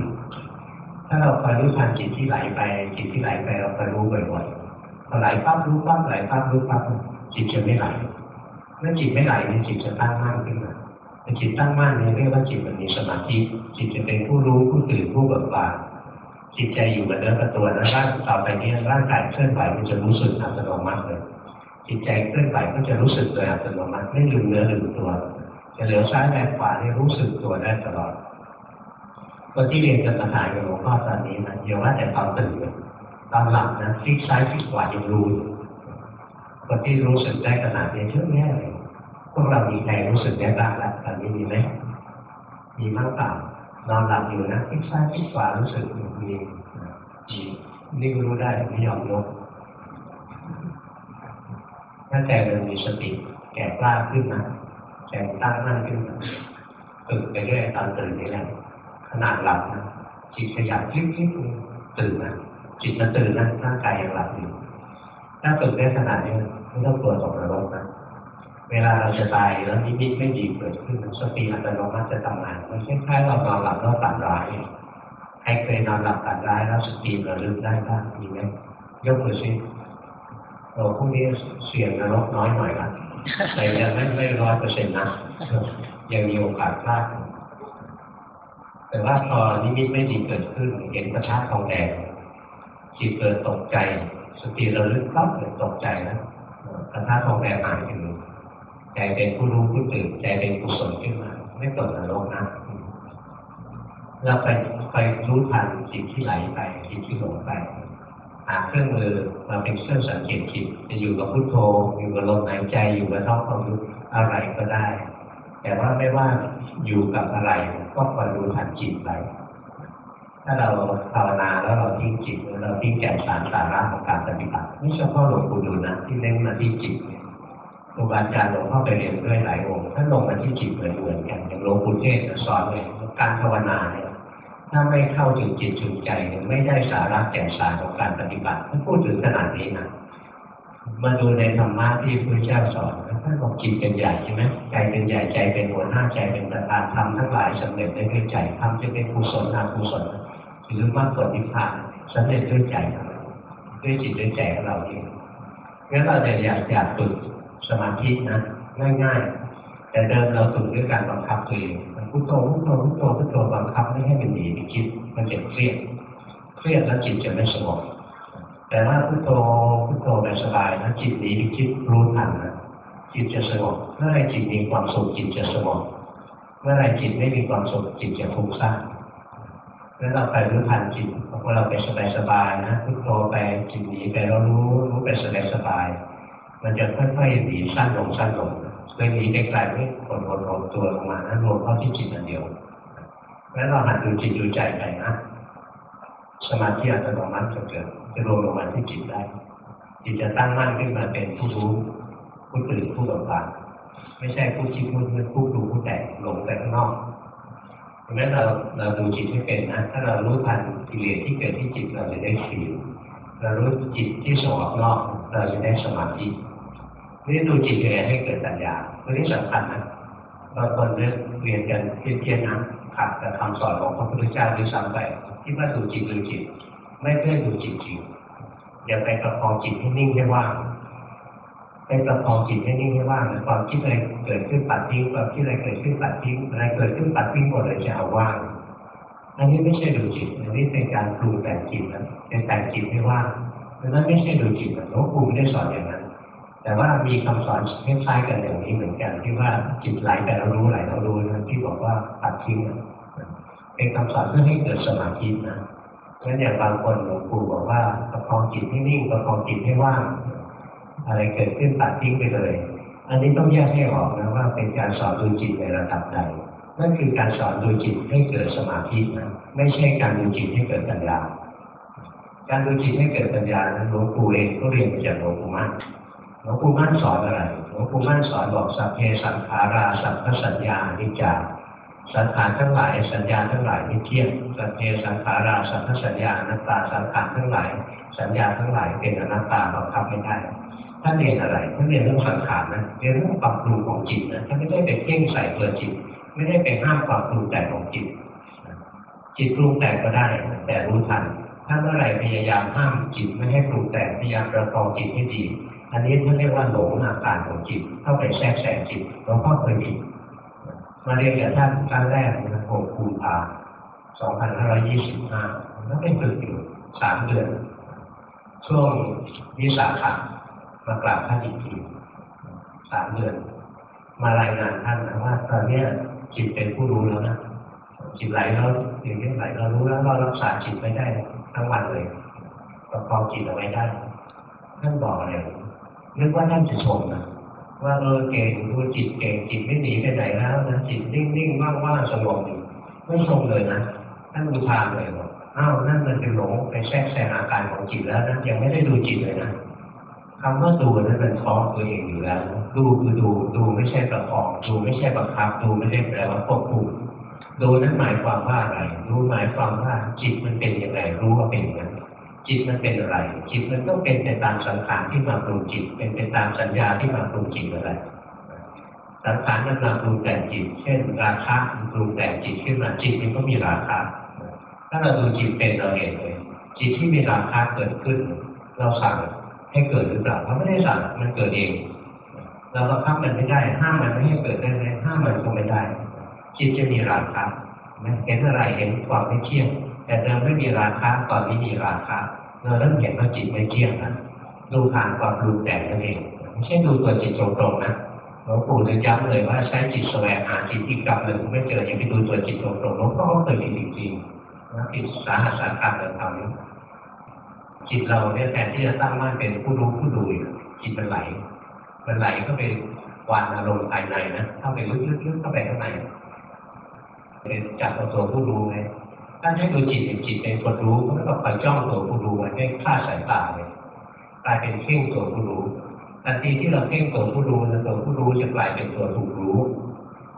ถ้าเราคอยรู้ทันจิตที่ไหลไปจิตที่ไหลไปเราคอยรู้บ่อยๆพอไหลปั๊บรู้ปั๊บไหลปั๊บรู้ปั๊บจิตจะไม่ไหลเมื่อจิตไม่ไหลเนี่ยจิตจะตั้งมั่นขึ้นมาจิตตั้งมั่นเนี่ยเรียกว่าจิตมันมีสมาธิจิตจะเป็นผู้รู้ผู้ตื่นผู้เบิกบาน จิตใจอยู่กับเนื้อกับตัวแล้วร่างต่อไปนี้ร่างกายเคลื่อนไหวมันจะรู้สึกอัตโนมัติเลย จิตใจเคลื่อนไหวก็จะรู้สึกโดยอัตโนมัติไม่ลืมเนื้อลืมตัว จะเหลียวซ้ายแลขวานี่รู้สึกตัวได้ตลอดคนที่เรียนกรรมฐานกับหลวงพ่อตอนนี้นะอย่าว่าแต่ตอนตื่นตอนหลับนะฟิกซ้ายฟิกขวายังรู้คนที่รู้สึกได้ขนาดนี้เยอะแยะเลยพวกเรามีใครรู้สึกได้บ้างละตอนนี้มีไหมมีมากเปล่า นอนหลับอยู่นะทิศซ้ายทิศขวารู้สึกมีมีนิ่งรู้ได้ไม่ยอมยกถ้าใจมันมีสติแก่กล้าขึ้นนะใจตั้งมั่นขึ้นฝึกไปเรื่อยตอนตื่นนี่แหละขนาดหลับนะจิตขยับคลิกคลิกตื่นนะจิตมันตื่นนะร่างกายยังหลับอยู่ถ้าฝึกได้ขนาดนี้ไม่ต้องกลัวตกนรกนะ เวลาเราจะตายแล้วนิมิตไม่ดีเกิดขึ้นสติอัตโนมัติจะทำงานมันคล้ายๆเรานอนหลับแล้วฝันร้ายใครเคยนอนหลับฝันร้ายแล้วสติระลึกได้บ้างมีไหมยกมือซิโอ้พวกนี้เสี่ยงนรกน้อยหน่อยละแต่ยังไม่ไม่ร้อยเปอร์เซ็นต์นะยังมีโอกาสพลาดแต่ว่าพอนิมิตไม่ดีเกิดขึ้น เห็นกระชากทองแดงจิตเกิดตกใจ สติระลึกปั๊บเกิดตกใจนะกระทะทองแดงหายไปเลย ใจเป็นผู้รู้ผู้ตื่นใจเป็นกุศลขึ้นมา ไม่ตกนรกนะเราไปไปรู้ทันจิตที่ไหลไปจิตที่หลงไปหาเครื่องมือมาเป็นเครื่องสังเกตจิตจะอยู่กับพุทโธอยู่กับลมหายใจอยู่กับท้องของยุอะไรก็ได้ แต่ว่าไม่ว่าอยู่กับอะไรก็คอยรู้ทันจิตไปถ้าเราภาวนาแล้วเราทิ้งจิตเราทิ้งแก่นสารสาระของการปฏิบัติไม่เฉพาะหลวงปู่ดูนะที่เน้นมาที่จิต ครูบาอาจารย์หลวงพ่อไปเรียนด้วยหลายองค์ท่านลงมาที่จิตเหมือนเหมือนกันอย่างหลวงปู่เทศสอนเลยการภาวนาเนี่ยถ้าไม่เข้าถึงจิตถึงใจไม่ได้สาระแก่นสารของการปฏิบัติท่านพูดถึงขนาดนี้นะมาดูในธรรมะที่พระเจ้าสอนท่านบอกจิตเป็นใหญ่ใช่ไหมใจเป็นใหญ่ใจเป็นหัวหน้าใจเป็นประธานทำทั้งหลายสำเร็จได้ด้วยใจทำจะเป็นกุศลอกุศลหรือมากกว่านิพพานสำเร็จด้วยใจด้วยจิตด้วยใจของเราเองงั้นเราจะอยากอยากฝึก สมาธินะง่ายๆ แต่เดิมเราฝึกด้วยการบังคับตัวเองพุทโธพุทโธพุทโธพุทโธบังคับไม่ให้มันหนีไปคิดมันจะเครียดเครียดแล้วจิตจะไม่สงบแต่ว่าพุทโธพุทโธแบบสบายนะจิตหนีไปคิดรู้ทันนะจิตจะสงบเมื่อไรจิตมีความสุขจิตจะสงบเมื่อไรจิตไม่มีความสุขจิตจะฟุ้งซ่านแล้วเราไปรู้ทันจิตพอเราไปสบายสบายนะพุทโธไปจิตหนีไปเรารู้รู้ไปสบายสบาย มันจะค่อยๆหนีสั้นลงสั้นลงเคยหนีไกลๆไม่กดกดกดตัวลงมานะรวมเข้าที่จิตอันเดียวแล้วเราหัดดูจิตดูใจไปนะสมาธิอัตโนมัติจะเกิดจะรวมลงมาที่จิตได้จิตจะตั้งมั่นขึ้นมาเป็นผู้รู้ผู้ตื่นผู้ตบานไม่ใช่ผู้คิดผู้นึกผู้ดูผู้แต่งหลงแต่ข้างนอกเพราะฉะนั้นเราเราดูจิตให้เป็นนะถ้าเรารู้ทันกิเลสที่เกิดที่จิตเราจะได้ฟิวเรารู้จิตที่ส่งออกนอกเราจะได้สมาธิ นี่ดูจิตยังไงให้เกิดปัญญาตันนี้สำคัญนะบาคนเรียนเรียนกันเพี้ยนๆนะขัดกับคำสอนของพระพุทธเจ้าด้วยซ้ำไปที่ว่าดูจิตดูจิต ไม่เพื่อดูจิตจริงอย่าไปประคองจิตให้นิ่งให้ว่างไปประคองจิตให้นิ่งให้ว่างความคิดอะไรเกิดขึ้นปัดทิ้งความคิดอะไรเกิดขึ้นปัดทิ้งอะไรเกิดขึ้นปัดทิ้งหมดเลยจะเอาว่างอันนี้ไม่ใช่ดูจิต อันนี้เป็นการปรุงแต่งจิตนะเป็นแต่งจิตให้ว่างดังนั้นไม่ใช่ดูจิตหลวงปู่ไม่ได้สอนอย่างนั้น แต่ว่ามีคำสอนคล้ายๆกันอย่างนี้เหมือนกันที่ว่าจิตไหลแต่เรารู้ไหลเรารู้นะที่บอกว่าปัดทิ้งเป็นคำสอนเพื่อให้เกิดสมาธินะงั้นอย่างบางคนหลวงปู่บอกว่าประคองจิตให้นิ่งประคองจิตให้ว่างอะไรเกิดขึ้นตัดทิ้งไปเลย อันนี้ต้องแยกให้ออกนะว่าเป็นการสอนดูจิตในระดับใดนั่นคือการสอนดูจิตให้เกิดสมาธินะไม่ใช่การดูจิตให้เกิดปัญญาการดูจิตให้เกิดปัญญาหลวงปู่เองก็เรียนมาจากหลวงปู่มั่น หลวงปู่มั่นสอนอะไรหลวงปู่มั่นสอนบอกสัพเพสังขาราสัพพสัญญานิจจาสังขารทั้งหลายสัญญาทั้งหลายไม่เที่ยงสัพเพสังขาราสัพพสัญญาอนัตตาสังขารทั้งหลาย สัญญาทั้งหลายเป็นอนัตตาบังคับไม่ได้ท่านเรียนอะไรท่านเรียนเรื่องสังขารนะเรียนเรื่องความปรุงของจิตนะท่านไม่ได้ไปเพ่งใส่ตัวจิต ไม่ได้ไปห้ามความปรุงแต่งของจิต จิตปรุงแต่งก็ได้ แต่รู้ทันถ้าเมื่อไหร่พยายามห้ามจิตไม่ให้ปรุงแต่งพยายามประคองจิตให้ดี อันนี้ท่านเรียกว่าหลงอาการของจิต เข้าไปแทรกแซงจิตหลวงพ่อเคยมีมาเรียนกับท่านครั้งแรกนะหกกุมภา2525แล้วไปฝึกอยู่สามเดือน ช่วงวิสาขะมากราบท่านอีกทีสามเดือน มารายงานท่านนะว่าตอนนี้จิตเป็นผู้รู้แล้วนะจิตไหลแล้วอย่างนี้ไหลเรารู้แล้วเรารักษาจิตไม่ได้ทั้งวันเลยประคองจิตเอาไว้ได้ท่านบอกเลย นึกว่าท่านจะชมนะว่าเออเก่งดูจิตเก่งจิตไม่หนีไปไหนแล้วนะจิตนิ่งๆว่างๆสงบอยู่ไม่ชมเลยนะท่านอุทานเลยบอกอ้าวนั่นมันเป็นหลงไปแทรกแซงอาการของจิตแล้วนะยังไม่ได้ดูจิตเลยนะคำว่าดูนั้นเป็นท้องตัวเองอยู่แล้ว ดูคือดูดูไม่ใช่ประกอบดูไม่ใช่บังคับ ดูไม่ได้แปลว่าควบคุมดูนั้นหมายความว่าอะไร รู้หมายความว่าจิตมันเป็นยังไงรู้ว่าเป็นอย่างนั้น จิตมันเป็นอะไร จิตมันต้องเป็นไปตามสังขารที่มาปรุงจิต เป็นไปตามสัญญาที่มาปรุงจิตอะไรสังขารนั้นมาปรุงแต่งจิต เช่น ราคะมันปรุงแต่งจิตขึ้นมาจิตมันก็มีราคะถ้าเราดูจิตเป็นเราเห็นเลยจิตที่มีราคะเกิดขึ้น เราสั่งให้เกิดหรือเปล่าเราไม่ได้สั่งมันเกิดเองเราบังคับมันไม่ได้ ห้ามมันไม่ให้เกิดได้ไหมห้ามมันก็ไม่ได้ จิตจะมีราคะเห็นอะไรเห็นความไม่เที่ยง แต่เดิมไม่มีราคะตอนนี้มีราคะเราเริ่มเห็นว่าจิตไม่เที่ยงนะดูผ่านความปรุงแต่งนั่นเองไม่ใช่ดูตัวจิตตรงๆนะหลวงปู่จะย้ำเลยว่าใช้จิตแสวงหาจิตที่กลับหนึ่งไม่เจออย่าไปดูตัวจิตตรงๆหลวงพ่อเคยมีจริงๆนะจิตสาหัสสาหัสเลยทำจิตเราเนี่ยแทนที่จะตั้งมั่นเป็นผู้รู้ผู้ดูจิตมันไหลมันไหลก็ไปวานอารมณ์ภายในนะเข้าไปลึกๆเข้าไปข้างในเป็นจับตัวผู้รู้ไง ถ้าให้ดูจิตเป็นจิตเป็นคนรู้ก็ต้องคอยจ้องตัวผู้รู้ไว้ให้ฆ่าสายตาเลยกลายเป็นเพ่งตัวผู้รู้ทันทีที่เราเพ่งตัวผู้รู้แล้วตัวผู้รู้จะกลายเป็นตัวถูกรู้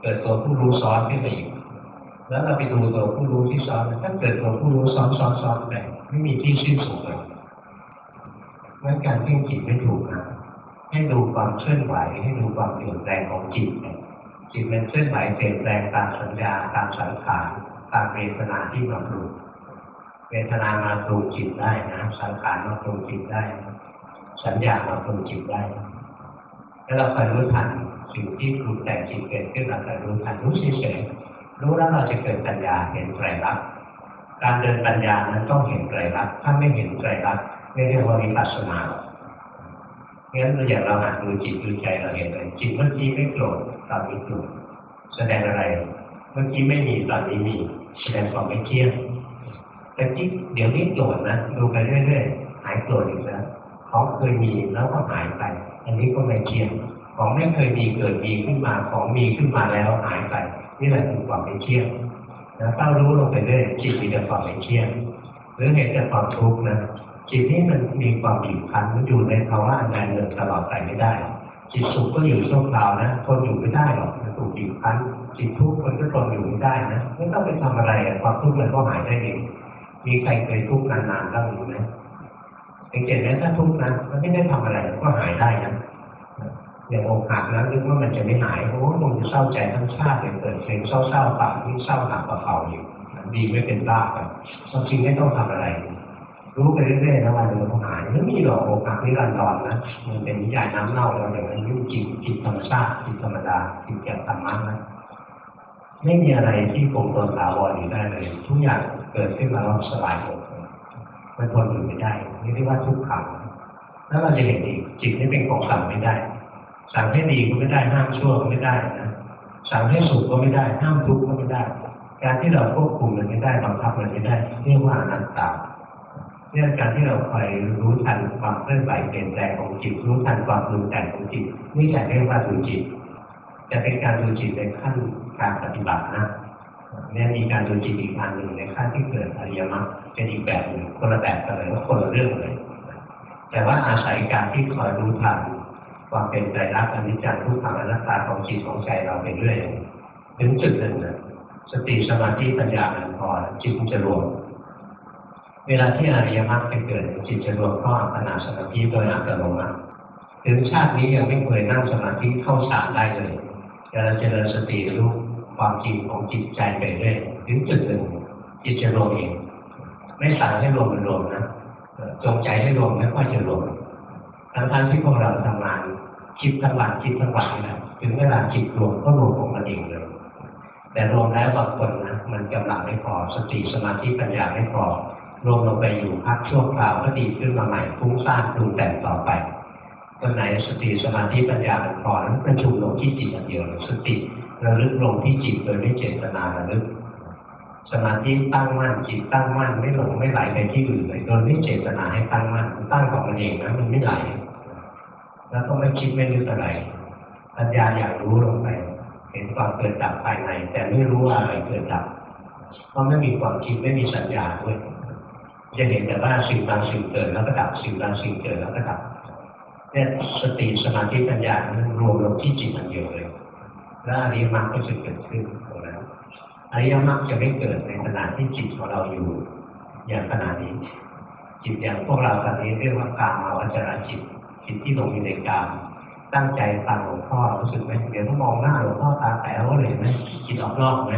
เกิดตัวผู้รู้ซ้อนขึ้นมาอีกแล้วเราไปดูตัวผู้รู้ที่ซ้อนถ้าเกิดตัวผู้รู้ซ้อนซ้อนซ้อนไปไม่มีที่สิ้นสุดเลยงั้นการเพ่งจิตไม่ถูกนะให้ดูความเคลื่อนไหวให้ดูความเปลี่ยนแปลงของจิตจิตมันเคลื่อนไหวเปลี่ยนแปลงตามสัญญาตามสังขาร ตามเวทนาที่มาปรุงเวทนามาปรุงจิตได้นะสังขารมาปรุงจิตได้ สัญญามาปรุงจิตได้แล้วเราคอยรู้ทันสิ่งที่ปรุงแต่งจิตเกิดขึ้นเราคอยรู้ทันรู้เฉยๆรู้แล้วเราจะเกิดปัญญาเห็นไตรลักษณ์การเดินปัญญานั้นต้องเห็นไตรลักษณ์ถ้าไม่เห็นไตรลักษณ์ไม่เรียกว่าวิปัสสนางั้นเราอย่างเราหัดดูจิตดูใจเราเห็นเลยจิตเมื่อกี้ไม่โกรธตอนนี้โกรธแสดงอะไร เมื่อกี้ไม่มีตอนนี้มี แสดงความไม่เที่ยงแต่ที่เดี๋ยวนี้โกรธนะดูไปเรื่อยๆหายโกรธอีกแล้วของเคยมีแล้วก็หายไป อันนี้ก็ไม่เที่ยงของไม่เคยมีเกิดมีขึ้นมาของมีขึ้นมาแล้วหายไป นี่แหละคือความไม่เที่ยงแล้วเฝ้ารู้ลงไปเรื่อยจิตมีแต่ความไม่เที่ยงหรือเห็นแต่ความทุกข์นะจิตนี้มันมีความบีบคั้นมันอยู่ในภาวะอันใดเดิมตลอดไปไม่ได้ จิตสุขก็อยู่ชั่วคราวนะทนอยู่ไม่ได้หรอกมันถูกบีบคั้น จิตทุกข์มันก็ทนอยู่ไม่ได้นะไม่ต้องไปทำอะไรความทุกข์มันก็หายได้เองมีใครเคยทุกข์นานๆบ้างไหมสังเกตไหมถ้าทุกข์นะมันไม่ได้ทำอะไรก็หายได้นะอย่างอกหักนะนึกว่ามันจะไม่หายโอ้คงจะเศร้าใจทั้งชาติเลยเกิดเพลงเศร้าๆฝังที่เศร้าหนักกว่าเขาอยู่ดีไม่เป็นบ้ากันจริงไม่ต้องทำอะไร รู้ไปเรื่อยๆแล้ววันหนึ่งมันหายไม่มีหรอกอกหักนี่รันดอนนะมันเป็นนิยายน้ำเน่าเราอย่างนั้นยุ่งจิตจิตธรรมชาติจิตธรรมดาจิตแก่ธรรมะนะ ไม่มีอะไรที่คงตนถาวรอยู่ได้เลย ทุกอย่างเกิดขึ้นมาแล้วสลายหมดมันทนอยู่ไม่ได้นี่เรียกว่าทุกขังแล้วเราจะเห็นอีกจิตนี่เป็นของสั่งไม่ได้ สั่งให้ดีก็ไม่ได้ห้ามชั่วก็ไม่ได้นะสั่งให้สุขก็ไม่ได้ห้ามทุกข์ก็ไม่ได้ การที่เราควบคุมมันไม่ได้บังคับมันไม่ได้เรียกว่าอนัตตาเนี่ยการที่เราคอยรู้ทันความเคลื่อนไหวเปลี่ยนแปลงของจิตรู้ทันความปรุงแต่งของจิตนี่แหละเรียกว่าดูจิตจะเป็นการดูจิตในขั้น การปฏิบัตินะเนี่ยมีการดูจิตอีกอันหนึ่งในขั้นที่เกิดอริยมรรคเป็นอีกแบบหนึ่งคนละแบบกันเลยว่าคนละเรื่องเลย แต่ว่าอาศัยการที่คอยรู้ทันความเป็นใจรักอนิจจังทุกขังอนัตตาของจิตของใจเราไปเรื่อยถึงจุดหนึ่งนะสติสมาธิปัญญามันพอจิตมันจะรวม เวลาที่อริยมรรคไปเกิดจิตจะรวมเข้าอัปปนาสมาธิโดยอัตโนมัติถึงชาตินี้ยังไม่เคยนั่งสมาธิเข้าฌานได้เลยจะเจริญสติรู้ ความจริงของจิตใจไปเรื่อยถึงจุดหนึ่งจิตจะรวมเอง ไม่สั่งให้รวมมันรวมนะจงใจให้รวมไม่ค่อยจะรวมทั้งทั้งที่พวกเราทำงานคิดทั้งวันคิดทั้งวันนะถึงเวลาจิตรวมก็รวมของมันเองเลย แต่รวมแล้วบางคนนะมันกำลังไม่พอสติสมาธิปัญญาไม่พอรวมลงไปอยู่พักชั่วคราวก็ดีขึ้นมาใหม่ฟุ้งซ่านปรุงแต่งต่อไปตัวไหนสติสมาธิปัญญามันพอนั้นประชุมลงที่จิตอย่างเดียวสติ ระลึกลงที่จิตโดยไม่เจตนาระลึก สมาธิตั้งมั่นจิตตั้งมั่นไม่หลงไม่ไหลไปที่อื่นเลยโดยไม่เจตนาให้ตั้งมั่นตั้งของมันเองนะมันไม่ไหล แล้วก็ไม่คิดไม่นึกอะไร ปัญญาอยากรู้ลงไป เห็นความเกิดดับภายใน แต่ไม่รู้ว่าอะไรเกิดดับเพราะไม่มีความคิดไม่มีสัญญาด้วยจะเห็นแต่ว่าสิ่งบางสิ่งเกิดแล้วก็ดับสิ่งบางสิ่งเกิดแล้วก็ดับเนี่ยสติสมาธิปัญญามันรวมลงที่จิตอันเดียวเลย แล้วอริยมรรคก็จะเกิดขึ้นตรงนั้นอริยมรรคจะไม่เกิดในขณะที่จิตของเราอยู่ อย่างขณะนี้ จิตอย่างพวกเราตอนนี้เรียกว่ากามาวัจรจิต จิตที่ลงอยู่ในกามตั้งใจฟังหลวงพ่อรู้สึกไหมเดี๋ยวต้องมองหน้าหลวงพ่อตาแป๋วเลยไหมจิตออกนอกไหม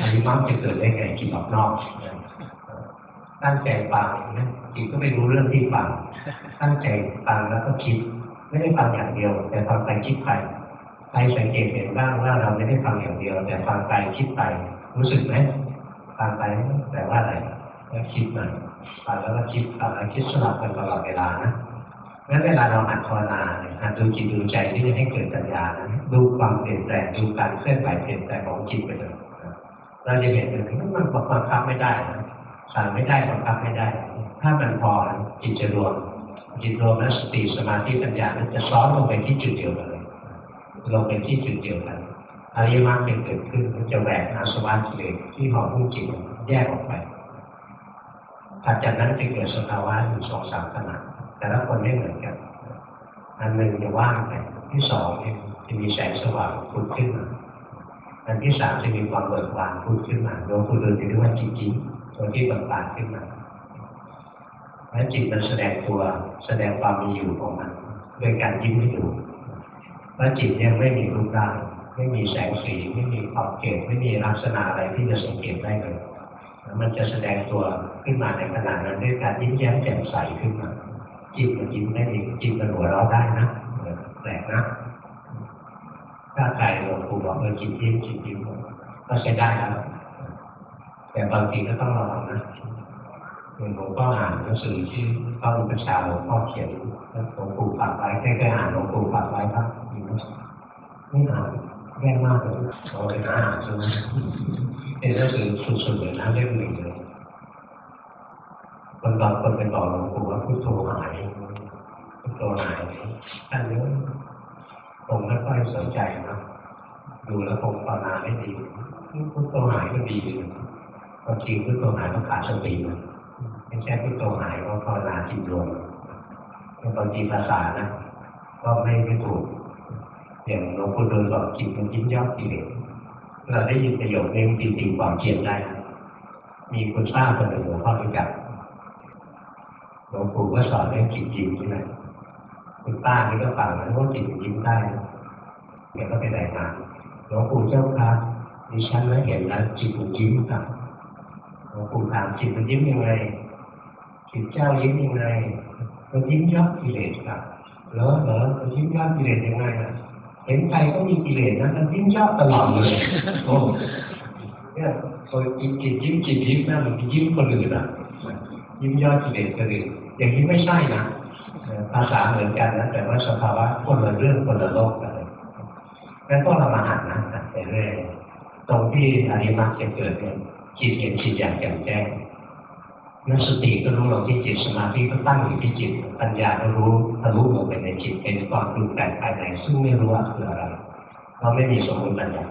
อริยมรรคจะเกิดได้ไงจิตออกนอกตั้งใจฟังนะจิตก็ไม่รู้เรื่องที่ฟังตั้งใจฟังแล้วก็คิด ไม่ได้ฟังอย่างเดียว แต่ฟังไปคิดไป ใครสังเกตเห็นบ้างว่าเราไม่ได้ฟังอย่างเดียว แต่ฟังไปคิดไป รู้สึกไหมฟังไปแต่ว่าอะไรก็คิดมาฟังแล้วก็คิดฟังแล้วคิดสลับกันตลอดเวลานะงั้นเวลาเราหัดภาวนาเนี่ยหัดดูจิตดูใจที่จะให้เกิดปัญญานะดูความเปลี่ยนแปลงดูการเคลื่อนไหวเปลี่ยนแปลงของจิตไปเลยเราจะเห็นเลยว่ามันบังคับไม่ได้นะสั่งไม่ได้บังคับไม่ได้ ถ้ามันพอจิตจะรวมจิตรวมแล้วสติสมาธิปัญญานั้นจะซ้อนลงไปที่จุดเดียวเลย ลงไปที่จุดเดียวกันอริยมรรคเป็นเกิดขึ้นมันจะแหวกอาสวะกิเลสที่ห่อหุ้มจิตแยกออกไปถัดจากนั้นจะเกิดสภาวะอยู่สองสามขนาดแต่ละคนไม่เหมือนกันอันหนึ่งจะว่างไปที่สองจะมีแสงสว่างผุดขึ้นมาอันที่สามจะมีความเบิกบานผุดขึ้นมาหลวงปู่ดูลจะเรียกว่าจิตจิตตัวที่เบิกบานขึ้นมาแล้วจิตมันแสดงตัวแสดงความมีอยู่ของมันโดยการยิ้มให้ดู แล้วจิตยังไม่มีรูปร่าง ไม่มีแสงสีไม่มีขอบเขตไม่มีลักษณะอะไรที่จะสังเกตได้เลยมันจะแสดงตัวขึ้นมาในขณะนั้นด้วยการยิ้มแย้มแจ่มใสขึ้นมา จิตมันยิ้มได้ดีจิตมันหัวเราะได้นะแปลกนะถ้าใครหลวงปู่บอกเออจิตยิ้มจิตยิ้มก็ใช้ได้แล้วแต่บางทีก็ต้องระวังนะหลวงปู่ก็อ่านหนังสือที่ข้าอุปชาหลวงพ่อเขียนหลวงปู่ฝากไว้แค่แค่อ่านหลวงปู่ฝากไว้ครับ ไม่อ่านแย่มากเลยโอ้ยอ่านใช่ไหมเป็นหนังสือสุดๆเลยนะเล่มหนึ่งเลยคนบางคนไปบอกหลวงปู่ว่าพุทโธหายพุทโธหายท่านนี้ผมไม่ค่อยสนใจนะดูแล้วผมภาวนาไม่ดีพุทโธหายก็ดีบางทีพุทโธหายก็ขาดสติมันไม่ใช่พุทโธหายก็ภาวนาจิตรวมบางทีภาษานะก็ไม่ไม่ถูก อย่างหลวงปู่ดูลบอกจิตมันยิ้มยอดกิเลสเราได้ยินประโยคนี้จริงๆความเขียนได้ มีคุณป้าคนหนึ่งหลวงพ่อรู้จักหลวงปู่ก็สอนเรื่องจิตยิ้มใช่ไหมคุณป้านี่ก็ฟังนะว่าจิตยิ้มได้แกก็ไปไหนมาหลวงปู่เจ้าค่ะดิฉันไม่เห็นแล้วจิตมันยิ้มครับหลวงปู่ถามจิตมันยิ้มยังไงจิตเจ้ายิ้มยังไงมันยิ้มยอดกิเลสครับเหรอเหรอมันยิ้มยอดกิเลสยังไงนะ เห็นใครก็มีกิเลสนะมันยิ้มยอดตลอดเลยโอ้เนี่ยพอจิตจิตยิ้มจิตยิ้มนะมันยิ้มคนอื่นอะยิ้มยอดกิเลสคนอื่นอย่างนี้ไม่ใช่นะภาษาเหมือนกันนะแต่ว่าสภาวะคนละเรื่องคนละโลกกันเลยงั้นก็เรามาหัดนะหัดไปเรื่อยตรงที่อริมักจะเกิดเนี่ยจิตเห็นจิตอย่างแจ่มแจ้ง นั่นสติก็รู้ลงที่จิตสมาธิก็ตั้งอยู่ที่จิต ปัญญาก็รู้ทะลุลงไปในจิตเป็นความปรุงแต่ภายในซึ่งไม่รู้ว่าคืออะไรเพราะไม่มีสมมติปัญญา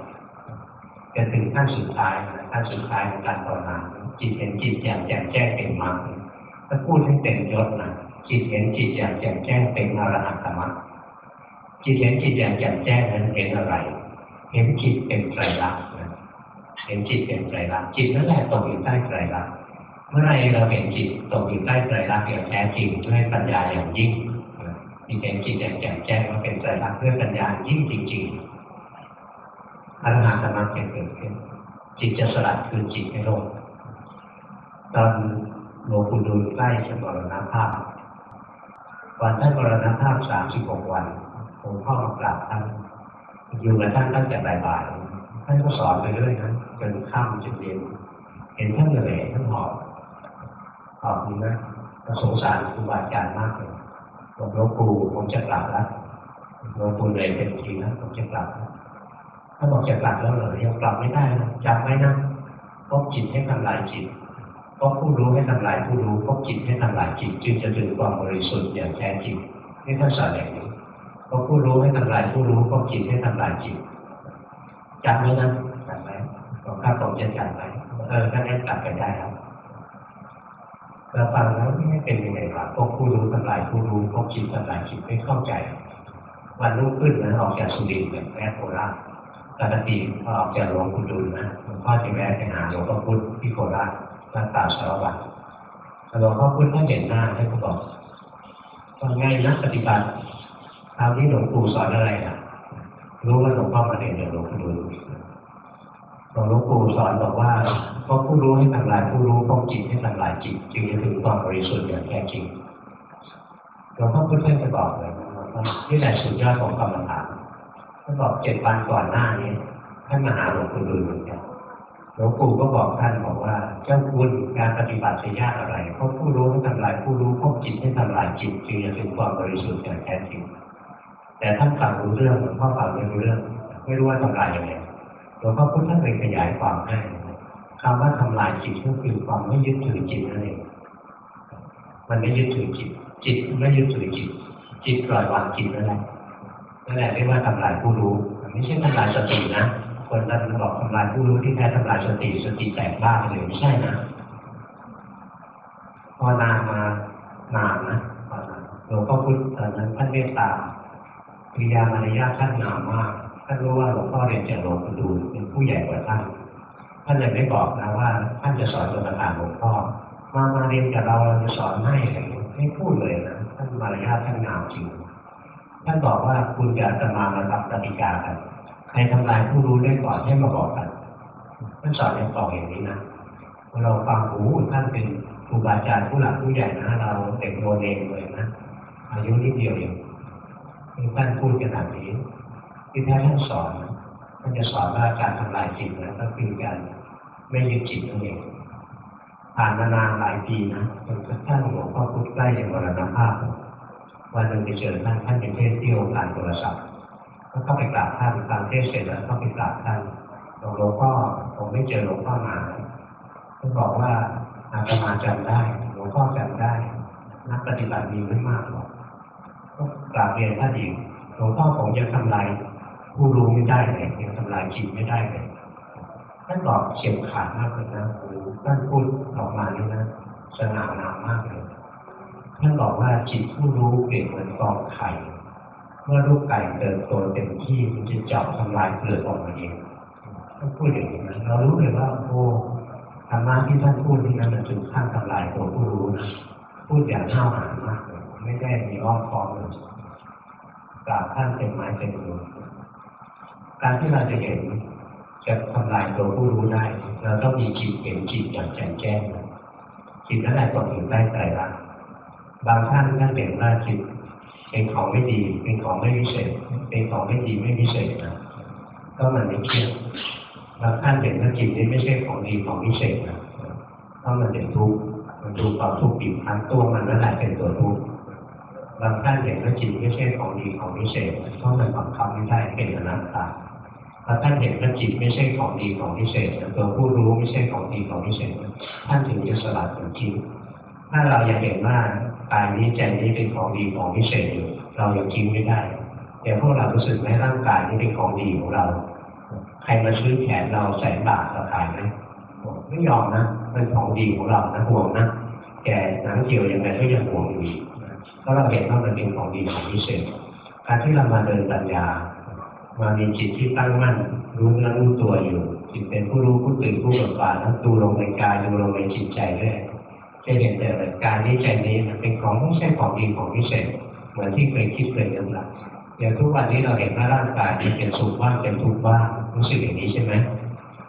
จะถึงขั้นสุดท้ายขั้นสุดท้ายของการภาวนาจิตเห็นจิตอย่างแจ่มแจ้งเป็นมรรคถ้าพูดให้เต็มยศนะจิตเห็นจิตอย่างแจ่มแจ้งเป็นอรหัตมรรคจิตเห็นจิตอย่างแจ่มแจ้งนั้นเห็นอะไร เห็นจิตเป็นไตรลักษณ์เห็นจิตเป็นไตรลักษณ์จิตนั่นแหละตกอยู่ใต้ไตรลักษณ์ เมื่อไรเราเห็นจิตตกอยู่ใต้ไตรลักอย่างแท้จริงด้วยปัญญาอย่างยิ่งจิตเห็นจิตอย่างแจ่มแจ้งว่าเป็นไตรลักด้วยปัญญายิ่งจริงๆอรหัตมรรคเกิดขึ้นจิตจะสลัดคืนจิตให้โลกตอนหลวงปู่ดูลใกล้จะมรณภาพ วันท่านมรณภาพสามสิบหกวันผมพ่อกราบท่านอยู่กับท่านตั้งแต่บ่ายๆท่านก็สอนไปเรื่อยนะจนค่ำจนเย็นเห็นท่านเหนื่อยท่านหอบ หอบดีนะก็สงสารครูบาอาจารย์มากเลยบอกหลวงปู่ผมจะกลับแล้วหลวงปู่เหนื่อยเต็มทีแล้วผมจะกลับถ้าบอกจะกลับแล้วเหรอยังกลับไม่ได้นะจำไว้นะพบจิตให้ทำลายจิตพบผู้รู้ให้ทำลายผู้รู้พบจิตให้ทำลายจิตจึงจะถึงความบริสุทธิ์อย่างแท้จริงนี่ท่านสอนอย่างนี้พบผู้รู้ให้ทำลายผู้รู้พบจิตให้ทำลายจิตจำไว้นะจำไว้บอกข้าผมจะจำไว้เออถ้าได้กลับไปได้แล้ว เราฟังแล้วไม่เป็นยังไงวะพวกผู้รู้ทำลายผู้รู้พวกจิตทำลายจิตไม่เข้าใจ วันรุ่งขึ้นนะออกจากสุรินทร์แบบแม่โคราชปกติพอออกจากหลวงปู่ดูลนะหลวงพ่อจะแวะไปหาหลวงพ่อพุธที่โคราชวัดป่าสารวัตรหลวงพ่อพุธท่านเห็นหน้าท่านก็บอกว่าไงนะปฏิบัติคราวนี้หลวงปู่สอนอะไรอะรู้ว่าหลวงพ่อมาเรียนจากหลวงปู่ดูลหลวงปู่สอนบอกว่า เพราะผู้รู้ให้ทำลายผู้รู้เพราะจิตให้ทำลายจิตจึงจะถึงความบริสุทธิ์อย่างแท้จริงหลวงพ่อพุทธจะบอกเลยว่าที่แหละสุดยอดของกรรมฐานท่านบอกเจ็ดวันก่อนหน้านี้ท่านมาหาหลวงปู่ดูลเหมือนกันหลวงปู่ก็บอกท่านบอกว่า เจ้าคุณการปฏิบัติจะยากอะไรเพราะผู้รู้ให้ทำลายผู้รู้พราะจิตให้ทำลายจิตจึงจะถึงความบริสุทธิ์อย่างแท้จริงแต่ท่านฟังรู้เรื่องหลวงพ่อฟังไม่รู้เรื่อง ไม่รู้ว่าทำลายยังไงหลวงพ่อพุทธเลยขยายความให้ คำว่าทำลายจิตก็คือความไม่ยึดถือจิตนั่นเองมันไม่ยึดถือจิต จิตไม่ยึดถือจิต จิตปล่อยวางจิตนั่นแหละนั่นแหละเรียกว่าทำลายผู้รู้ไม่ใช่ทำลายสตินะคนท่านบอกทำลายผู้รู้ที่แท้ทำลายสติสติแตกบ้าเลยไม่ใช่นะพอนานมานานนะหลวงพ่อพุธตอนนั้นท่านเมตตาปิยามารยาท่านงามมากท่านรู้ว่าหลวงพ่อเรียนจากหลวงปู่ดูลเป็นผู้ใหญ่กว่าท่าน ท่านเลยไม่บอกนะว่าท่านจะสอนกรรมฐานหลวงพ่อมามาเรียนกับเราเราจะสอนให้อะไรไม่พูดเลยนะท่านมารยาท่านงามจริงท่านบอกว่าคุณจะจะมามาทำกติกากันใครทำลายผู้รู้ได้ก่อนให้มาบอกกันท่านสอนในกล่ออย่างนี้นะเราฟังหูท่านเป็นครูบาอาจารย์ผู้หลักผู้ใหญ่นะเราเด็กโนเองเลยนะอายุนิดเดียวเองท่านพูดขนาดนี้ที่แท้ท่านสอน ท่านจะสอนว่าการทำลายจิตนะก็คือการไม่ยึดจิตนั่นเองผ่านมานานหลายปีนะจนกระทั่งหลวงพ่อพุธใกล้จะมรณภาพวันหนึ่งไปเจอท่านท่านเป็นเทศที่โอกาสโทรศัพท์ก็เข้าไปกราบท่านฟังเทศเสร็จแล้วก็ไปกราบท่านหลวงพ่อผมไม่เจอหลวงพ่อมาท่านบอกว่าอาตมาจำได้หลวงพ่อจำได้ นักปฏิบัติมีไม่มากหรอกก็กราบเรียนท่านอีกหลวงพ่อผมยังทำลาย ผู้รู้ไม่ได้เลยยังทำลายจิตไม่ได้เลยท่านบอกเฉียบขาดมากเลยนะโอ้ท่านพูดออกมานี่นะสง่างามมากเลยท่านบอกว่าจิตผู้รู้เปลี่ยนเหมือนกองไข่เมื่อลูกไก่เติบโตเต็มที่มันจะเจาะทำลายเปลือกออกมาเองท่านพูดอย่างนี้นะเรารู้เลยว่าโอ้ธรรมะที่ท่านพูดนี่นะมันถึงขั้นทำลายตัวผู้รู้นะพูดอย่างห้าวหาญมากเลยไม่ได้มีอ้อมค้อมเลยกราบท่านเป็นไม้เป็นมือ การที่เราจะเห็นจะทำลายตัวผู้รู้ได้เราต้องมีจิตเห็นจิตอย่างแจ่มแจ้งจิตนั่นแหละตกอยู่ใต้ใจรักบางท่านท่านเห็นว่าจิตเป็นของไม่ดี เป็นของไม่วิเศษ เป็นของไม่ดีไม่วิเศษนะก็มันไม่เที่ยงบางท่านเห็นว่าจิตนี้ไม่ใช่ของดีของวิเศษนะก็มันเป็นทุกข์มันดูความทุกข์บีบคั้นตัวมันนั่นแหละเป็นตัวทุกข์บางท่านเห็นว่าจิตไม่ใช่ของดีของวิเศษเพราะมันบังคับไม่ได้เป็นอนัตตา ถ้าท่านเห็นว่าจิตไม่ใช่ของดีของพิเศษตัวผู้รู้ไม่ใช่ของดีของพิเศษ ท่านถึงจะสลัดถึงทิ้งถ้าเรายังเห็นว่ากายนี้ใจนี้เป็นของดีของพิเศษอยู่เรายังทิ้งไม่ได้แต่พวกเรารู้สึกไหมร่างกายนี้เป็นของดีของเรา ใครมาซื้อแขนเราใส่บาตรเราขายไหมไม่ยอมนะเป็นของดีของเรานะห่วงนะแกหนังเกี่ยวยังไงก็ยังห่วงอยู่เพราะเราเห็นว่ามันเป็นของดีของพิเศษ การที่เรามาเดินปัญญา มามีจิตที่ตั้งมั่นรู้เนื้อรู้ตัวอยู่จิตเป็นผู้รู้ผู้ตื่นผู้เบิกบานแล้วดูลงในกายดูลงในจิตใจด้วยจะเห็นแต่การนี้ใจนี้เป็นของไม่ใช่ของดีของพิเศษเหมือนที่เคยคิดเคยนึกละอย่างทุกวันนี้เราเห็นว่าร่างกายนี้เป็นสุขบ้างเป็นทุกข์บ้างรู้สึกอย่างนี้ใช่ไหม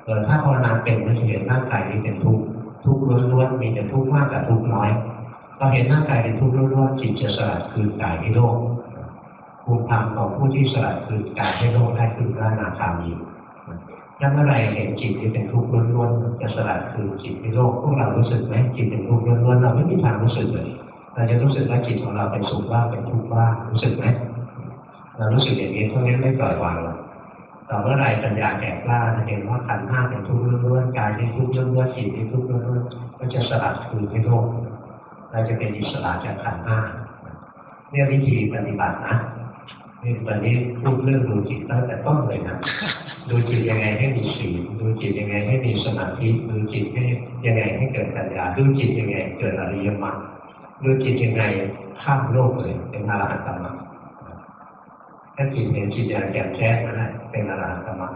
เออถ้าภาวนาเป็นเราจะเห็นร่างกายนี้เป็นทุกข์ทุกข์ล้วนๆมีแต่ทุกข์มากกับทุกข์น้อยเราเห็นร่างกายเป็นทุกข์ล้วนๆจิตจะสลัดคืนกายให้โลก ภูมิธรรมของผู้ที่สลัดคือการให้โลกได้คือพระนาคามีถ้าเมื่อไรเห็นจิตที่เป็นทุกข์ล้วนๆจะสลัดคือจิตในโลกพวกเรารู้สึกไหมจิตเป็นทุกข์ล้วนๆเราไม่มีทางรู้สึกเลยเราจะรู้สึกว่าจิตของเราเป็นสุขบ้างเป็นทุกข์บ้างรู้สึกไหมเรารู้สึกอย่างนี้พวกนี้ไม่ปล่อยวางหรอกต่อเมื่อไรปัญญาแก่กล้าจะเห็นว่าขันธ์ห้าเป็นทุกข์ล้วนๆกายเป็นทุกข์ล้วนๆจิตเป็นทุกข์ล้วนๆก็จะสลัดคือให้โลกเราจะเป็นอิสระจากขันธ์ห้าเนี่ยวิธีปฏิบัตินะ นี่ตอนนี้พูดเรื่องดูจิตตั้งแต่ต้นเลยนะดูจิตยังไงให้มีสีดูจิตยังไงให้มีสมาธิดูจิตให้ยังไงให้เกิดปัญญาดูจิตยังไงเกิดอริยมรรคดูจิตยังไงข้ามโลกเลยเป็นอรหัตตมรรคถ้าจิตเห็นจิตอย่างแจ่มแจ้งนั่นแหละเป็นอรหัตตมรรค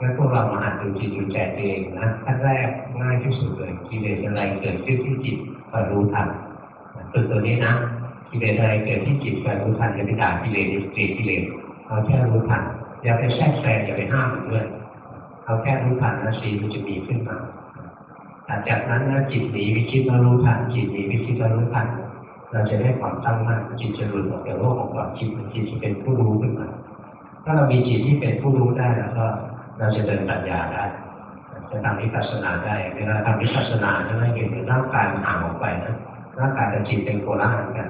งั้นพวกเรามาหัดดูจิตดูใจเองนะขั้นแรกง่ายที่สุดเลยกิเลสอะไรเกิดขึ้นที่จิตก็รู้ทันฝึกตัวนี้นะ กิเลสอะไรเกิดที่จิตไปรู้ทันอย่าไปด่ากิเลสเกลียดกิเลสเอาแค่รู้ทันอย่าไปแทรกแซงอย่าไปห้ามมันด้วยเอาแค่รู้ทันนะสีมันจะมีขึ้นมาหลังจากนั้นนะจิตหนีวิคิดเรารู้ทันจิตหนีวิคิดเรารู้ทันเราจะได้ความตั้งมั่นจิตจะหลุดออกจากโลกของความคิดจิตจะเป็นผู้รู้ขึ้นมาถ้าเรามีจิตที่เป็นผู้รู้ได้แล้วก็เราจะเดินปัญญาได้จะทำวิปัสสนาได้เวลาทำวิปัสสนาจะไม่เห็นร่างกายมันห่างออกไปนะร่างกายกับจิตเป็นโคละหันกัน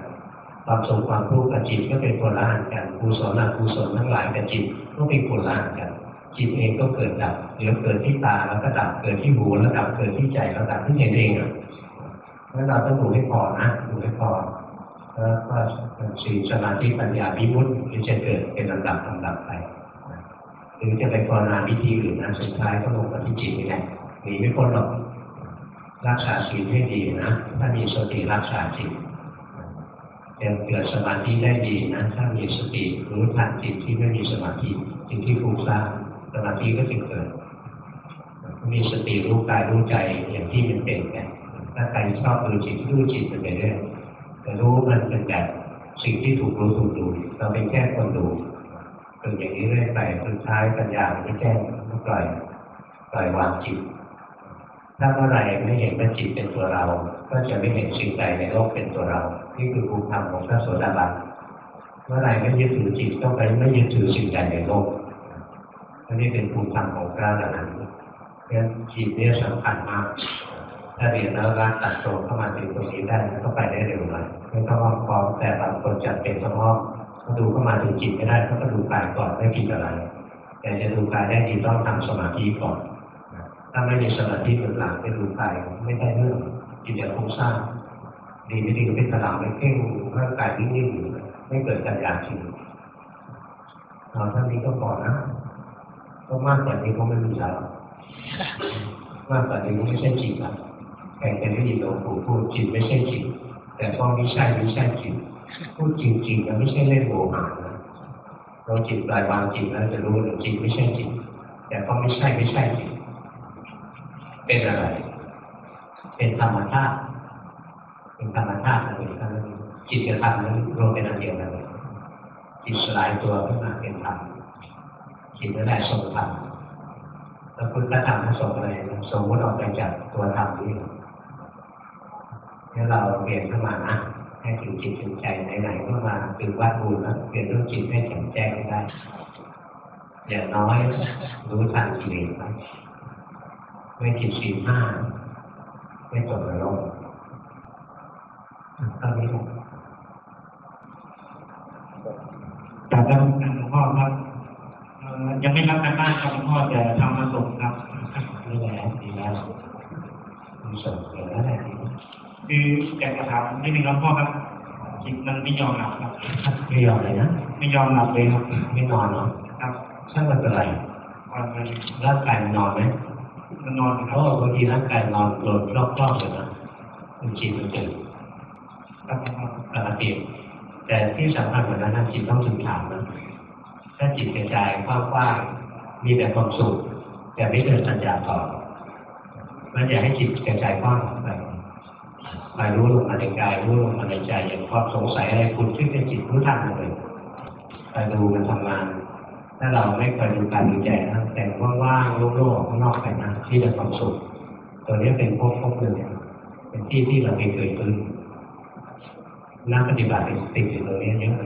ความสุขความทุกข์กับจิตก็เป็นคนละอันกันกุศลอกุศลทั้งหลายกับจิตก็เป็นคนละอันกันจิตเองก็เกิดดับเดี๋ยวเกิดที่ตาแล้วก็ดับเกิดที่หูแล้วดับเกิดที่ใจแล้วดับที่ใจเองอะงั้นเราต้องดูให้พอนะดูให้พอแล้วก็สีสมาธิปัญญาวิมุตติจะเกิดเป็นลำดับลำดับไปหรือจะไปภาวนาวิธีอื่นนะสุดท้ายก็ลงมาที่จิตนี่แหละหนีไม่พ้นหรอกรักษาศีลให้ดีนะ ถ้ามีสติรักษาจิต จะเกิดสมาธิได้ดีนะถ้ามีสติรู้ทันจิตที่ไม่มีสมาธิจิตที่ฟุ้งซ่านสมาธิก็จะเกิด มีสติรู้กายรู้ใจอย่างที่มันเป็นไงถ้าใครชอบดูจิตดูจิตไปเรื่อยแต่รู้มันเป็นแบบสิ่งที่ถูกรู้ถูกดู เราเป็นแค่คนดูเป็นอย่างนี้เรื่อยไปสุดท้ายปัญญาไม่แจ้งก็ปล่อยปล่อยวางจิต ถ้าเมื่อไรไม่เห็นว่าจิตเป็นตัวเรา ก็จะไม่เห็นสิ่งใดในโลกเป็นตัวเรา นี่คือภูมิธรรมของพระโสดาบันเมื่อไรไม่ยึดถือจิตก็ไปไม่ยึดถือสิ่งใดในโลกอันนี้เป็นภูมิธรรมของพระอรหันต์เพราะฉะนั้นจิตเนี่ยสำคัญมากถ้าเรียนแล้วรักตัดตรงเข้ามาถึงตรงนี้ได้ก็ไปได้เร็วหน่อยไม่ต้องอ้อมค้อมแต่บางคนจัดเป็นสมองก็ดูเข้ามาถึงจิตไม่ได้ก็ดูกายก่อนไม่กินอะไร แต่จะดูกายได้ดีต้องทำสมาธิก่อน ถ้าไม่มีสมาธิเป็นหลังไปดูกายไม่ได้เรื่อง จิตจะฟุ้งซ่านดีไม่ดีก็เป็นตลาดไม่เพ่งร่างกายนิ่งๆอยู่ไม่เกิดปัญญาจริงเอาท่านนี้ก็พอนนะก็มากกว่านี้ก็ไม่มีแล้วมากกว่านี้ก็ไม่ใช่จิตละใครจะได้ยินหลวงปู่พูดจิตไม่ใช่จิตแต่ก็ไม่ใช่ไม่ใช่จิตพูดจริงๆแล้วไม่ใช่เล่นโมหะนะเราจิตปล่อยวางจิตแล้วจะรู้เลยจิตไม่ใช่จิตแต่ก็ไม่ใช่ไม่ใช่จิตเป็นอะไร เป็นธรรมชาติเป็นธรรมชาติอะไรทั้งนั้นจิตกับธรรมนั้นรวมเป็นอันเดียวกันเลยจิตสลายตัวขึ้นมาเป็นธรรมจิตนั่นแหละทรงธรรมแล้วพุทธธรรมทรงอะไรสมมติออกไปจากตัวธรรมนี่ถ้าเราเรียนเข้ามานะให้ถึงจิตถึงใจไหนๆก็มาถึงวัดบูรแล้วเปลี่ยนเรื่องจิตให้แข็งแจ้งได้อย่างน้อยรู้ทันกิเลสไม่ผิดศีลห้า ไม่ตกนรกตอนนี้แต่แล้วหลวงพ่อครับเอ่อยังไม่รับการบ้านครับหลวงพ่อจะทำมาส่งครับนี่แหละดีแล้วมีส่งเสริมแล้วแหละคืออยากจะถามนิดนึงครับพ่อครับจิตมันไม่ยอมหลับครับไม่ยอมเลยนะไม่ยอมหลับเลยครับ ไม่นอนเนาะครับช่างมันเป็นไรวันมันร่างกายมันนอนไหม มันนอนเพราะบางทีร่างกายนอนโกรธรอบๆเลยนะมันจิตมันตื่นรับหลวงพ่อปกติแต่ที่สำคัญกว่านั้นนจิตต้องถึงฐานนะถ้าจิตกระจายกว้างๆมีแต่ความสุขแต่ไม่เกิดปัญญาต่อมันอยากให้จิตกระจายกว้างไปไปรู้ลงมาในกายรู้ลงมาในใจอย่างความสงสัยอะไรคุณขึ้นในจิตรู้ทันเลยไปดูมันทำงาน ถ้าเราไม่คอยดูการดูใจนะแต่ว่างๆโล่งๆข้างนอกไปนะที่จะความสุขตัวนี้เป็นพวกพวกหนึ่งเป็นที่ที่เราไม่เคยฟื้นนักปฏิบัติติดอยู่ตรงนี้เยอะ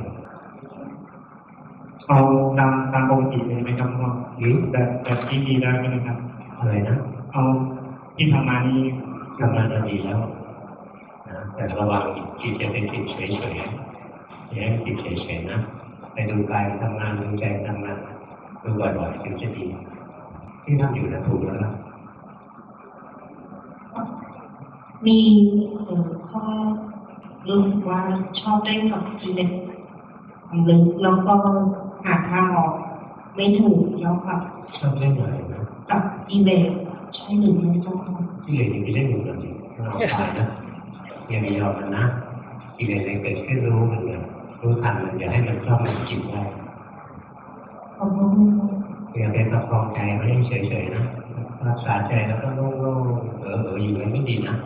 เอาตามตามปกติเลยไหมครับหลวงพ่อหรือแบบแบบที่ดีแล้วใช่ไหมครับอะไรนะเอาที่ทำมานี้ทำงานจะดีแล้วนะแต่ระวังจิตจะเป็นจิตเฉยๆอย่าให้จิตเฉยๆนะ ไปดูกายทำงานดูใจทำงานดูบ่อยๆถึงจะดีที่ทำอยู่นะถูกแล้วนะมีเอ่อข้อรู้สึกว่าชอบเล่นกับกิเลสลึกแล้วก็หาทางออกไม่ถูกแล้วกับชอบเล่นอะไรนะกับกิเลสใช่หรือไม่เจ้าค่ะที่เหลือยังไม่ได้ดูเลยเราตายนะอย่ามียอมมันนะที่เหลือเกิดขึ้นรู้มันเลย รู้ทันมันอย่าให้มันครอบมันจิตได้ขอบคุณค่ะอย่าไปประคองใจไว้เฉยๆนะรักษาใจแล้วก็โล่งๆเออเอออยู่ไว้ไม่ดีนะ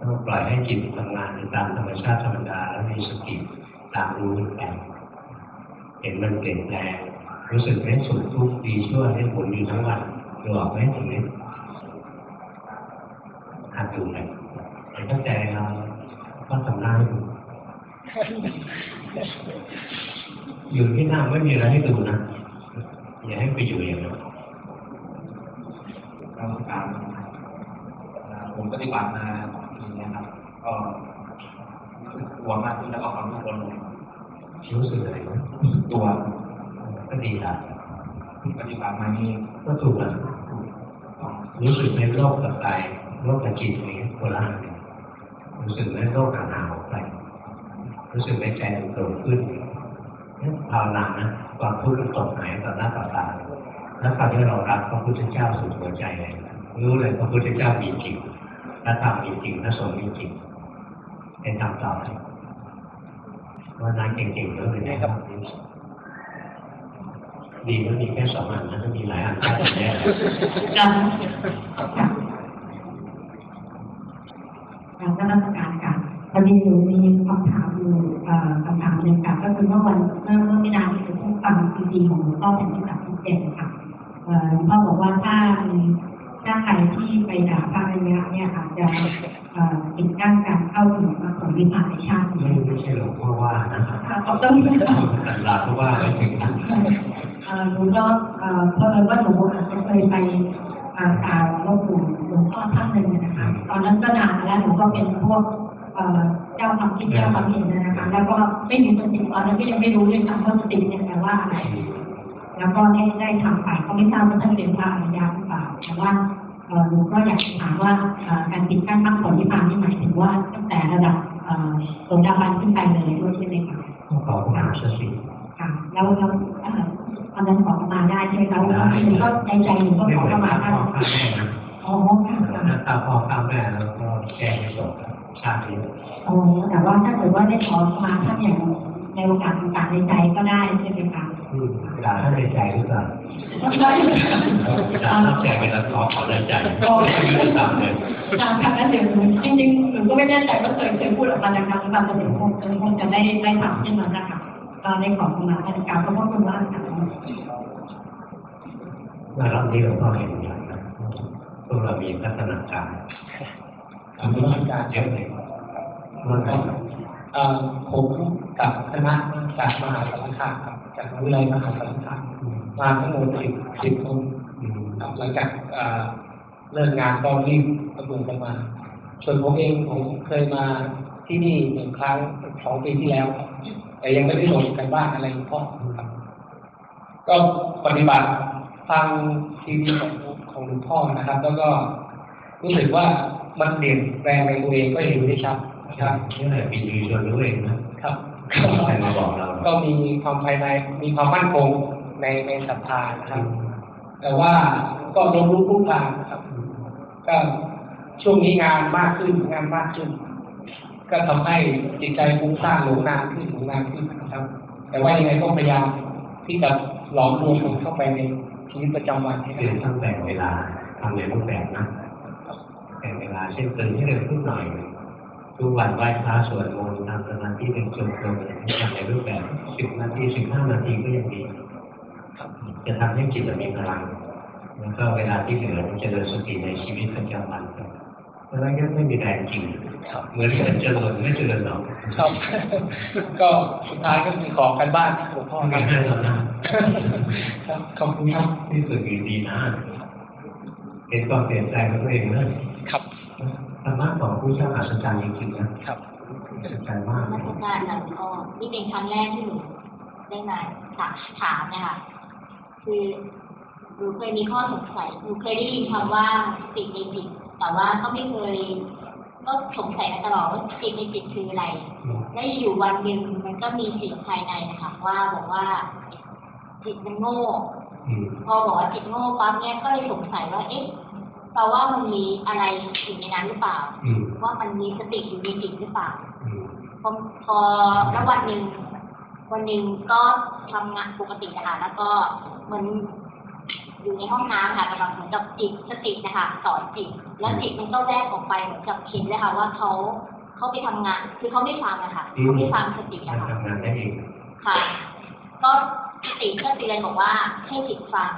ต้องปล่อยให้จิตทำงานตามธรรมชาติธรรมดาแล้วมีสติตามรู้มันไปเห็นมันเปลี่ยนแปลงรู้สึกไหมสุขทุกข์ดีชั่วให้ผลอยู่ทั้งวันดูออกไหมตรงนี้หัดดูเลยแต่ถ้าใจเราก็ทำหน้าให้ดู อยู่ที่หน้าไม่มีอะไรให้ดูนะ อย่าให้ไปอยู่อย่างนั้นกรรมการผมปฏิบัติมาอย่างนี้ยครับ ก็รู้สึกกลัวมากขึ้นแล้วก็ความรู้สึกลดลงรู้สึกอะไรนะตัวก็ดีละที่ปฏิบัติมานี่ก็ถูกอะรู้สึกในโลกกับกายโลกกับจิตนี้โคนละอันกันรู้สึกในโลกกับนามออกไป รู้สึกในใจมันโกรธขึ้นเนี่ยภาวนานะความทุกข์มันตกหายต่อหน้าต่อตาแล้วตอนที่เรารักพระพุทธเจ้าสุดหัวใจเลยรู้เลยพระพุทธเจ้ามีจริงพระธรรมมีจริงพระสงฆ์มีจริงเป็นทำต่อไปวันนั้นเก่งๆแล้วเลยนะครับดีมันมีแค่สองอันนะถ้ามีหลายอันก็จะแย่การการนมัสการค่ะพอ ดีหนูมีคำถามอยู่คำถามหนึ่งค่ะก็คือว่าวันเมื่อเมื่อไม่นานที่ผมฟังซีดีของหลวงพ่อเป็นที่ตัดที่เจ็ดค่ะหลวงพ่อบอกว่าถ้ามีถ้าใครที่ไปด่าพระอริยะเนี่ยอาจจะเอ่อปิดกั้นการเข้าถึงมรรคผลนิพาในชาติไม่ไม่ใช่หลวงพ่อว่านะครับค่ะขอบคุณค่ะตำราก็ว่าไม่ถึงหนูก็เอ่อเพราะเอิญว่าหนูอาจจะเคยไปอ่ากล่าววงปู่หลวงพ่อท่านหนึ่งนะคะตอนนั้นก็นานาแล้วหนูก็เป็นพวก เอ่อเจ้าความคิดเจ้าความเห็นนะคะแล้วก็ไม่มีสติตอนนั้นก็ยังไม่รู้เลยคำว่าสติเนี่ยแปลว่าอะไรแล้วก็ได้ได้ทำไปก็ไม่ทราบว่าท่านเป็นพระอริยะหรือเปล่าแต่ว่าเอ่อหนูก็อยากจะถามว่าเอ่อการปิดกั้นมรรคผลนิพพานนี่หมายถึงว่าตั้งแต่ระดับเอ่อโสดาบันขึ้นไปเลยด้วยใช่ไหมคะขอความสติค่ะแล้วแล้วเอ่อตอนนั้นขอเข้ามาได้ใช่ไหมคะแล้วหนูก็ใจใจหนูก็ไม่ขอเหมือนเข้ามาฆ่าได้พ่อฆ่าแม่นะอ๋อค่ะถ้าฆ่าพ่อฆ่าแม่แล้วก็แก้ไม่จ บชาตินี้อ๋อแต่ว่าถ้าเกิดว่าได้ขอเข้ามาท่านอย่างในโอกาสต่างๆในใจก็ได้ใช่ไหมคะอืมด่าท่านในใจหรือเปล่าได้ด่าท่านใจเวลาขอขอในใจไม่รู้จะทำเลยตามคำนั้นเดี๋ยวหนูจริงๆหนูก็ไม่แน่ใจว่าเคยเคยพูดออกมาดังๆหรือเปล่าแต่เดี๋ยวคงคงจะได้ได้ถามขึ้นมานะคะก็ได้ขอเข้ามาท่านกล่าวก็เพราะคุณว่าค่ะเมื่อรอบนี้หลวงพ่อเห็นอย่างนะพวกเรามีพัฒนาการ ทำธุรการเยอะเลยว่าไงผมกับคณะจากมหาสารคามครับจากวิทยาลัยมหาสารคามมาทั้งหมดสิบสิบคนอืมครับหลังจากเลิกงานก็รีบกระเบือกันมา ส่วนผมเองผมเคยมาที่นี่หนึ่งครั้งสองปีที่แล้ว แต่ยังไม่ได้ลงกันบ้านอะไรพ่อครับ ก็ปฏิบัติฟังทีวีของของหลวงพ่อนะครับ แล้วก็รู้สึกว่า มันเปลี่ยนแปลงในตัวเองก็เห็นได้ชัดนะคใช่รับนี่แหละปีดีชวนรู้เองนะครับใครมาบอกเราก็มีความภายในมีความมั่นคงในในศรัทธานะครับ แต่ว่าก็ลงรู้ทุกทางนะครับ ก็ช่วงนี้งานมากขึ้นงานมากขึ้น ก็ทำให้จิตใจฟุ้งซ่านหลงนานขึ้นหลงนานขึ้นนะครับ แต่ว่ายังไงก็พยายามที่จะหลอมรวมมันเข้าไปในชีวิตประจำวันให้คือได้ต้องแบ่งเวลาทำในรูปแบบนะ แบ่งเวลาเช่นตื่นให้เร็วขึ้นหน่อยทุกวันไหว้พระสวดมนต์ทำสมาธิเป็นจงกรมอะไรทำในรูปแบบสิบนาทีสิบห้านาทีก็ยังดีจะทำให้จิตมีพลังแล้วก็เวลาที่เหลือมันจะเริญสติในชีวิตประจำวันครับเพราะฉะนั้นไม่มีแรงจริงเหมือนกันเจริญไม่เจริญหรอกครับก็สุดท้ายก็มีของกันบ้านหลวงพ่อไม่คมีรับให้เรานะครับขอบคุณครับที่สุดอยู่ดีนะเห็นความเปลี่ยนแปลงของตัวเองนะครับ ธรรมะของผู้เจ้าอัศจรรย์จริงๆนะครับอัศจรรย์มากมาตรการหลังก็นี่เป็นครั้งแรกที่หนูได้มาถามถามนะคะคือหนูเคยมีข้อสงสัยหนูเคยได้ยินคำว่าจิตในจิตแต่ว่าก็ไม่เคยก็สงสัยมาตลอดว่าจิตในจิตคืออะไร แล้วอยู่วันหนึ่งมันก็มีสิ่งภายในนะคะว่าบอกว่าจิตมันโง่อืมพอบอกว่าจิตโง่ปั๊บเนี่ยก็เลยสงสัยว่าเอ๊ะ แปลว่ามันมีอะไรอยู่ในนั้นหรือเปล่าอืมว่ามันมีสติอยู่ในจิตหรือเปล่าอืมพอพอแล้ววันหนึ่งวันหนึ่งก็ทำงานปกตินะคะแล้วก็เหมือนอยู่ในห้องน้ำค่ะกำลังเหมือนกับจิตสตินะคะสอนจิต แล้วจิตมันก็แวบออกไปเหมือนกับเห็นเลยค่ะว่าเขาเขาไปทำงาน คือเขาไม่ฟังอะค่ะเขาไม่ฟังสติมันอะค่ะทำงานได้เองค่ะ ก็สติก็เตือนบอกว่าให้จิตฟัง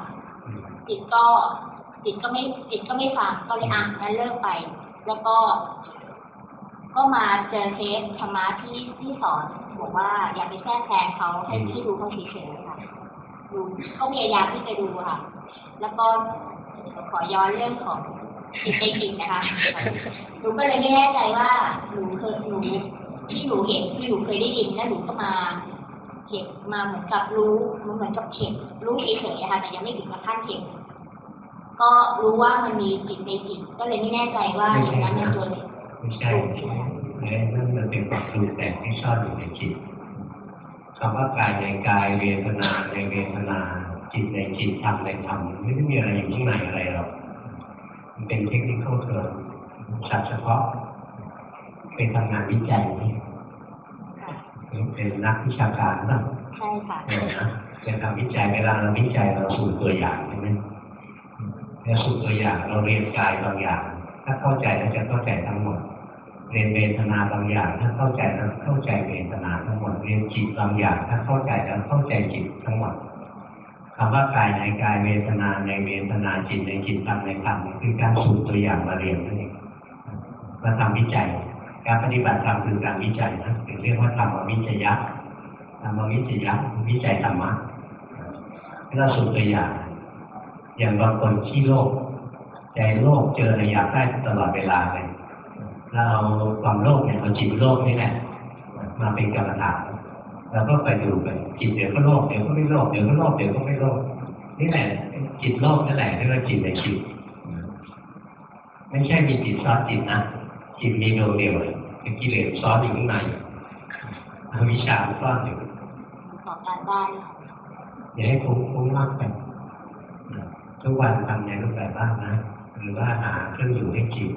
อืมจิตก็ จิตก็ไม่จิตก็ไม่ฟังก็เลยอะงั้นเลิกไป แล้วก็ ก็มาเจอเทปธรรมะที่ที่สอนบอกว่าอย่าไปแทรกแซงเขาให้ที่ดูเขาเฉยๆค่ะดูเขาพยายามที่จะดูค่ะ แล้วก็ขอย้อนเรื่องของจิตในจิตนะคะหนูก็เลยไม่แน่ใจว่าหนูเคยหนูที่หนูเห็นที่หนูเคยได้ยินแล้วหนูก็มาเห็นมาเหมือนกับรู้มันเหมือนกับเข็มรู้เฉยๆอะค่ะแต่ยังไม่ถึงกับขั้นเข็ม ก็รู้ว่ามันมีจิตในจิตก็เลยไม่แน่ใจว่าอย่างนั้นในตัวไม่ใช่เนี่ยนั่นมันเป็นความปรุงแต่งที่ซ่อนอยู่ในจิตคำว่ากายในกายเวทนาในเวทนา จิตในจิตธรรมในธรรมไม่ได้มีอะไรอยู่ข้างในอะไรหรอกมันเป็นเทคนิคเข้าเทิร์นสัตว์เฉพาะเป็นทำงานวิจัยนี่ค่ะเป็นนักวิชาการนะใช่ค่ะเนี่ยนะจะทำวิจัยเวลาเราวิจัยเราสูตรตัวอย่างใช่ไหม เราสูตรตัวอย่างเราเรียนกายบางอย่าง ถ้าเข้าใจแล้วจะเข้าใจทั้งหมด เรียนเวทนาบางอย่าง ถ้าเข้าใจแล้วเข้าใจเวทนาทั้งหมด เรียนจิตบางอย่าง ถ้าเข้าใจแล้วเข้าใจจิตทั้งหมดคำว่ากายในกายเวทนาในเวทนาจิตในจิตธรรมในธรรมคือการสูตรตัวอย่างมาเรียนนั่นเองมาทำวิจัย การปฏิบัติธรรมคือการวิจัยนะถึงเรียกว่าธรรมวิจยะธรรมวิจยะวิจัยธรรมะเราสูตรตัวอย่าง อย่างบางคนขี้โลภใจโลภเจออะไรอยากได้ตลอดเวลาเลยแล้วเอาความโลภเนี่ยเอาจิตโลภนี่แหละมาเป็นกรรมฐานแล้วก็ไปดูไปจิตเดี๋ยวก็โลภเดี๋ยวก็ไม่โลภเดี๋ยวก็โลภเดี๋ยวก็ไม่โลภนี่แหละจิตโลภนั่นแหละเรียกว่าจิตในจิตไม่ใช่มีจิตซ้อนจิตนะจิตมีดวงเดียวเลยเป็นกิเลสซ้อนอยู่ข้างในอวิชชาซ่อนอยู่ขอการบ้านค่ะอย่าให้คุ้มคุ้มมากไป ทุกวันทำในรูปแบบบ้างนะหรือว่าหาเครื่องอยู่ให้จิต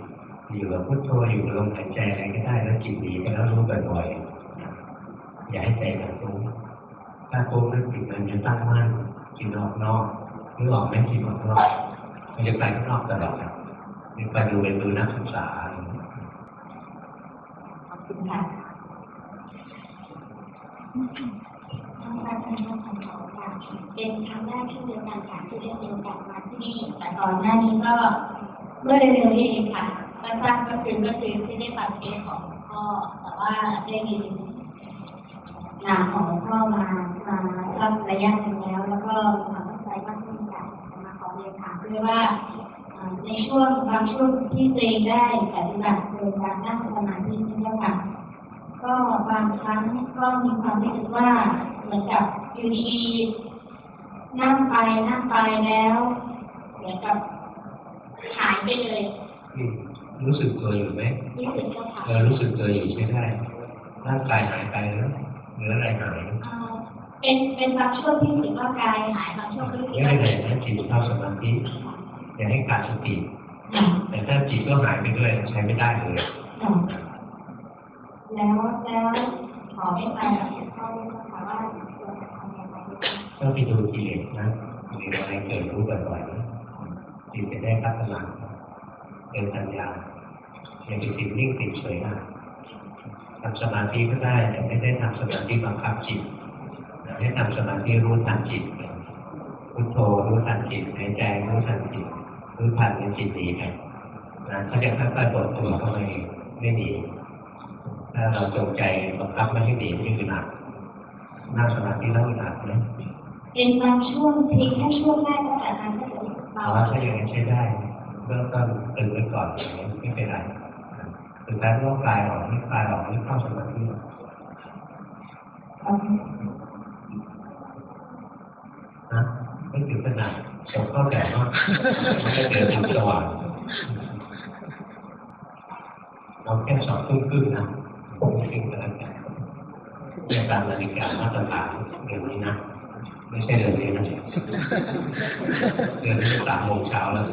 อยู่กับพุทโธอยู่กับลมหายใจอะไรก็ได้แล้วจิตหนีไปแล้วรู้บ่อยๆอย่าให้ใจมันฟุ้งถ้าฟุ้งแล้วจิตมันจะตั้งมั่นจิตออกนอกหรือออกไม่จิตออกนอกมันจะไปข้างนอกตลอดมันไปดูเป็นดูนักศึกษาขอบคุณค่ะ ค่ะเป็นครั้งแรกที่เรียนการค่ะที่ได้มีโอกาสมาที่นี่แต่ก่อนหน้านี้ก็เมื่อเร็วๆนี้เองค่ะสั้นๆก็คือก็คือที่ได้ฟังเทศของพ่อแต่ว่าได้ยินงานของพ่อมามาสักระยะหนึ่งแล้ว แล้วก็ความตั้งใจมากขึ้นอยากมาขอเรียนถามด้วยว่าในช่วงบางช่วงที่ตัวเองได้ปฏิบัติโดยการนั่งสมาธินี่ค่ะ ก็บางครั้งก็มีความรู้สึกว่าเหมือนกับอยู่ดีๆนั่งไปนั่งไปแล้วเหมือนกับหายไปเลยอืมรู้สึกตัวอยู่ไหมนี่คือเจ้าค่ะเออรู้สึกตัวอยู่ใช่ได้ร่างกายหายไปแล้วเหลืออะไรหายเอ่อเป็นเป็นบางช่วงที่รู้สึกว่ากายหายบางช่วงก็รู้สึกไม่ว่าเป็นไรนะจิตเข้าสมาธิอย่าให้ขาดสติแต่ถ้าจิตก็หายไปด้วยใช้ไม่ได้เลย แล้วแล้วขอให้ไปกับหลวงพ่อด้วยนะคะว่าควรจะทำยังไงต้องไปดูกิเลสนะกิเลสอะไรเกิดรู้บ่อยๆจิตจะได้พัฒนาเป็นปัญญาอย่าไปติดนิ่งติดเฉยนะทำสมาธิก็ได้แต่ไม่ได้ทำสมาธิบังคับจิตให้ทำสมาธิรู้ทันจิตพุทโธรู้ทันจิตหายใจรู้ทันจิตรู้ทันในจิตหนีไปนะเขาจะค่อยๆบดตัวเข้ามาเองไม่หนี ถ้าเราจงใจบังคับไม่ให้หนีนี่คือหนักนั่งสมาธิแล้วหนักนะเป็นบางช่วงเพียงแค่ช่วงแรกก็แต่นั้นก็จะรู้สึกแต่เบาว่าถ้าอย่างนี้ใช้ได้เบื้องต้นตึงไว้ก่อนอย่างนี้ไม่เป็นไรถึงแม้ว่าคลายออกนี่คลายออกนี่เข้าสมาธินะไม่ถึงขนาดสมเข้าใจมากไม่ได้เจอถึงสว่างเราแค่สองทุ่มครึ่งนะ ไม่ถึงขนาดนั้นเรียนตามนาฬิกามาตรฐานเดี๋ยวนี้นะ ไม่ใช่เดือนนี้นะเดือนนี้สามโมงเช้าแล้ว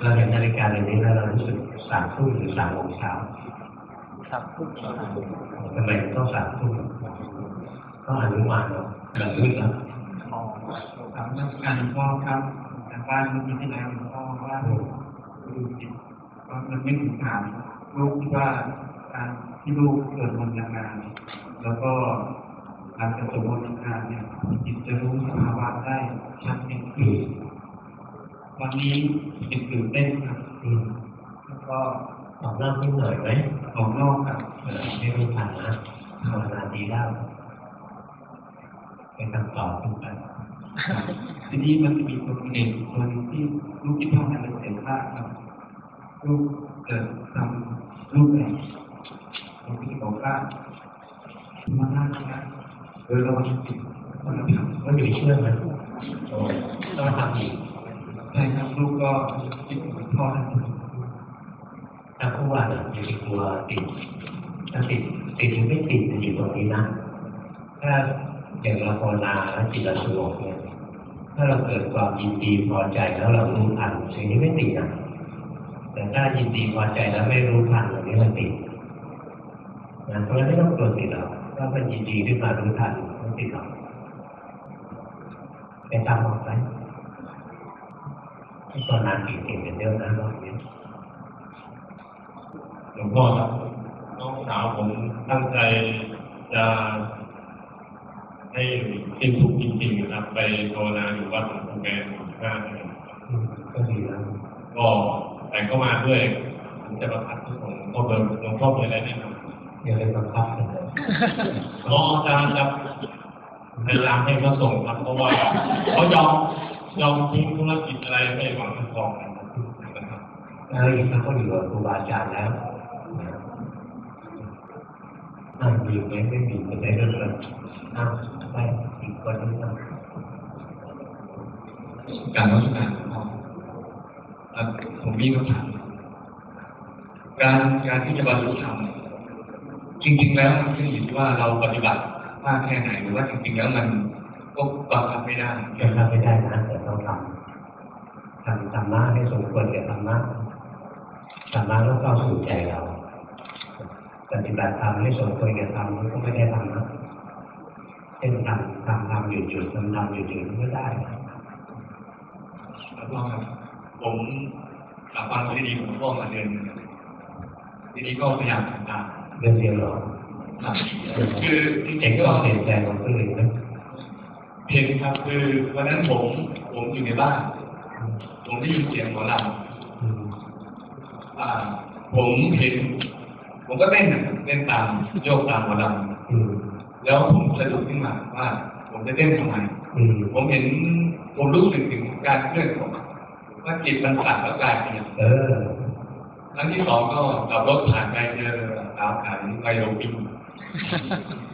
เราเห็นนาฬิกาเดือนนี้แล้วเรารู้สึกสามทุ่มหรือสามโมงเช้าครับทุกคนทำไมต้องสามทุ่มต้องอนุมานเนาะแบบนี้นะอ๋อถามนักการหลวงพ่อครับทางบ้านเมื่อกี้ที่แล้วหลวงพ่อว่าดูจิตว่ามันไม่ถึงฐานลูกคิดว่าการ ที่ลูกเกิดบนงานแล้วก็หลังจากจบบนงานเนี่ยจิตจะรู้สภาวะได้ชัดเจนขึ้นวันนี้จิตตื่นเต้นครับอืมแล้วก็ออกนอกนิดหน่อยไหมออกนอกครับเออไม่รู้ทันนะภาวนาดีแล้วเป็นคำตอบขึ้นไปทีนี้มันจะมีตัวเอกตัวหนึงที่ลูกคิดว่ามันเป็นเศษซากครับลูกเกิดทำลูกแบบ ลูกที่บอกว่ามาหน้านะโดยเราจิตมันทำก็อยู่เชื่อมันโอ้ต้องทำอีกใช่ครับลูกก็คิดถึงพ่อท่นทำทุกวันอะอย่าไปกลัวติดถ้าติดติดหรือไม่ติดมันอยู่ตรงนี้นะถ้าอย่างเราภาวนาแล้วจิตเราสงบเนี่ยถ้าเราเกิดความยินดีพอใจแล้วเรารู้ทันสิ่งนี้ไม่ติดนะแต่ถ้ายินดีพอใจแล้วไม่รู้ทันอันนี้มันติด นะเพราะฉะนั้นไม่ต้องกลัวติดหรอกถ้ามันยินดีขึ้นมารู้ทันไม่ติดหรอกไปตามออกไปที่ภาวนาเก่งๆกันเยอะนะรอบนี้หลวงพ่อครับน้องสาวผมตั้งใจจะให้สิ้นทุกข์จริงๆนะครับ ไปภาวนาอยู่วัดหลวงปู่แกนอยู่ข้างเดือนอืมก็ดีแล้วก็แต่ก็มาด้วยผมจะประทับทุกคนก็เบอร์หลวงพ่อเบอร์อะไรแนะน อย่าไปบังคับกันเลยำน้องอาจารย์ครับพยายามให้เขาส่งครับเพราะว่าเขายอมยอมทิ้งธุรกิจอะไรไม่หวังเงินทองนะครับแล้วอีกครั้งก็อยู่กับครูบาอาจารย์แล้วนะอ่ามีไหมไม่มีก็ได้เรื่องเลยอ่าไปอีกคนนึงนะการรักษาของเอ่อผมมีคำถามการการที่จะบรรลุธรรม จริง ๆ แล้วมันขึ้นอยู่ที่ว่าเราปฏิบัติมากแค่ไหนหรือว่าจริงๆแล้วมันก็บังคับไม่ได้ยังทำไม่ได้นะแต่ต้องทำทำธรรมะให้สมควรกับธรรมะธรรมะต้องเข้าสู่ใจเราปฏิบัติธรรมให้สมควรกับธรรมมันก็ไม่ได้ธรรมะเช่นทำทำทำหยุดหยุดทำทำหยุดหยุดไม่ได้แล้วก็ผมกลับฟังที่ดีผมก็มาเดือนหนึงทีนี้ก็พยายามทำตาม เรื่องเดียวหรอกครับคือจเด็ริกงๆก็ก็เปลี่ยนใจของคนอื่นนะเห็นครับคือวันนั้นผมผมอยู่ในบ้าน ผมได้ยินเสียงหมอลอืมำอ่า ผมเห็น ผมก็เต้นนะครับเต้นตามโยกตามหมอลอืมำแล้วผมสะดุดขึ้นมาว่า ผมจะเต้นทำไมอืมผมเห็นผมรู้สึกถึงการเคลื่อนของว่าจิตมันสั่นแล้วกายเปลี่ยนเออ ครั้งที่สองก็ขับรถผ่านไปเจอสาวขายไวโอปิง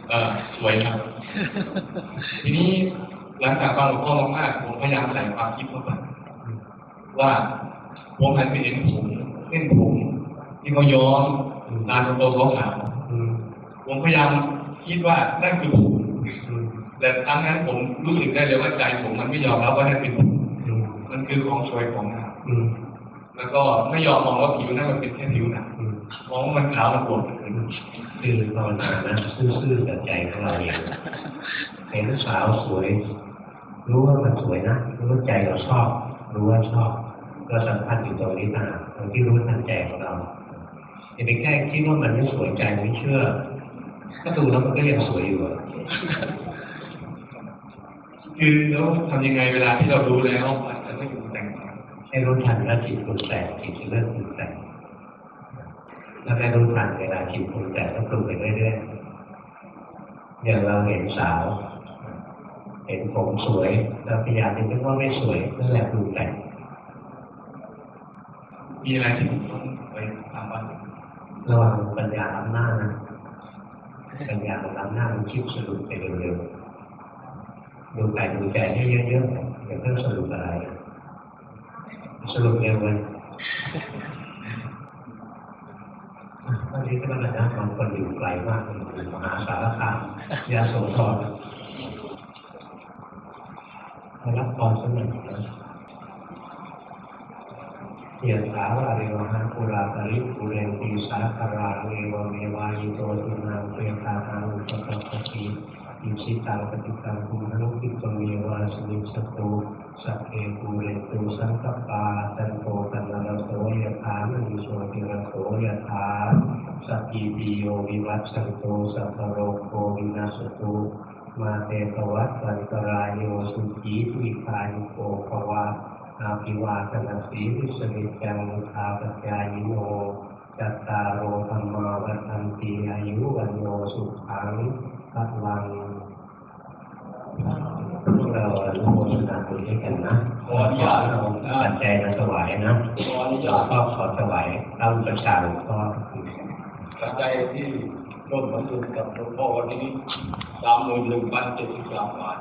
เออสวยครับ ทีนี้หลังจากฟังหลวงพ่อมากๆผมพยายามใส่ความคิดเข้าไปว่าผมหันไปเห็นผมเส้นผมที่เขาย้อมตาโตๆขาวอืมๆผมพยายามคิดว่านั่นคือผมอืมแต่ครั้งนั้นผมรู้สึกได้เลยว่าใจผมมันไม่ยอมรับว่านั่นเป็นผมอืมมันคือของสวยของงามอืม แล้วก็ไม่ยอมมองว่าผิวนั้นมันเป็นแค่ผิวหนังอืมมองว่ามันขาวมันโกรธเกินคือภาวนานะซื่อๆกับใจของเราเองเห็นสาวสวย รู้ว่ามันสวยนะรู้ว่าใจเราชอบ รู้ว่าชอบก็สำคัญอยู่ตรงนี้ต่างหากตรงที่รู้ทันใจของเราอย่าไปแค่คิดว่ามันไม่สวยใจไม่เชื่อถ้าดูแล้วมันก็ยังสวยอยู่อะคือแล้วทำยังไงเวลาที่เรารู้แล้ว ให้รู้ทันว่าจิตปรุงแต่งจิตจะเริ่มปรุงแต่งถ้าไม่รู้ทันเวลาจิตปรุงแต่งก็ปรุงไปเรื่อยๆอย่างเราเห็นสาว เห็นผมสวยเราพยายามจะนึกว่าไม่สวยนั่นแหละปรุงแต่งมีอะไรที่ผมต้องไปทำบ้างระวังปัญญาล้ำหน้านะปัญญามันล้ำหน้ามันคิดสรุปไปเร็วๆดูไปดูใจให้เยอะๆอย่าเพิ่งสรุปอะไรนะ สรุปเร็วเลยอะวันนี้ก็แล้วกันนะบางคนอยู่ไกลมากอยู่มหาสารคามยาโสธรมารับพรสมัยนะเยถาวาเรวหาปุราปริปุเรนติสาคาราเอวเมวายิโตตุนาเปตาหังอุปกปติ อิชิตังปฏิตังคุมนุปิตเมวาสมิสตุสัพเพปุเรตุสังกปาตันโตตันนรโสยถามณิโสติระโสยถาสัพพิติโยวิวัตสันโตสัพพโรโควินาสตุมาเตตวัตตันตรายโยสุขีวิคายุโกภวะอาภิวาทนาสีวิสมิจังมุทาปจายโนจัตตารโอธรรมาวันติอายุวันโนสุขังพัลัง วกเราอนุโมทนาบุญด้วยกันนะขออนุญาตเราปัจจัยมาถวายนะขออนุญาตก็ขอถวายเราประชาหลวงพ่อปัจจัยที่ร่วมทำบุญกับหลวงพ่อวันนี้สามหมื่นหนึ่งพันเจ็ดสิบสามบาท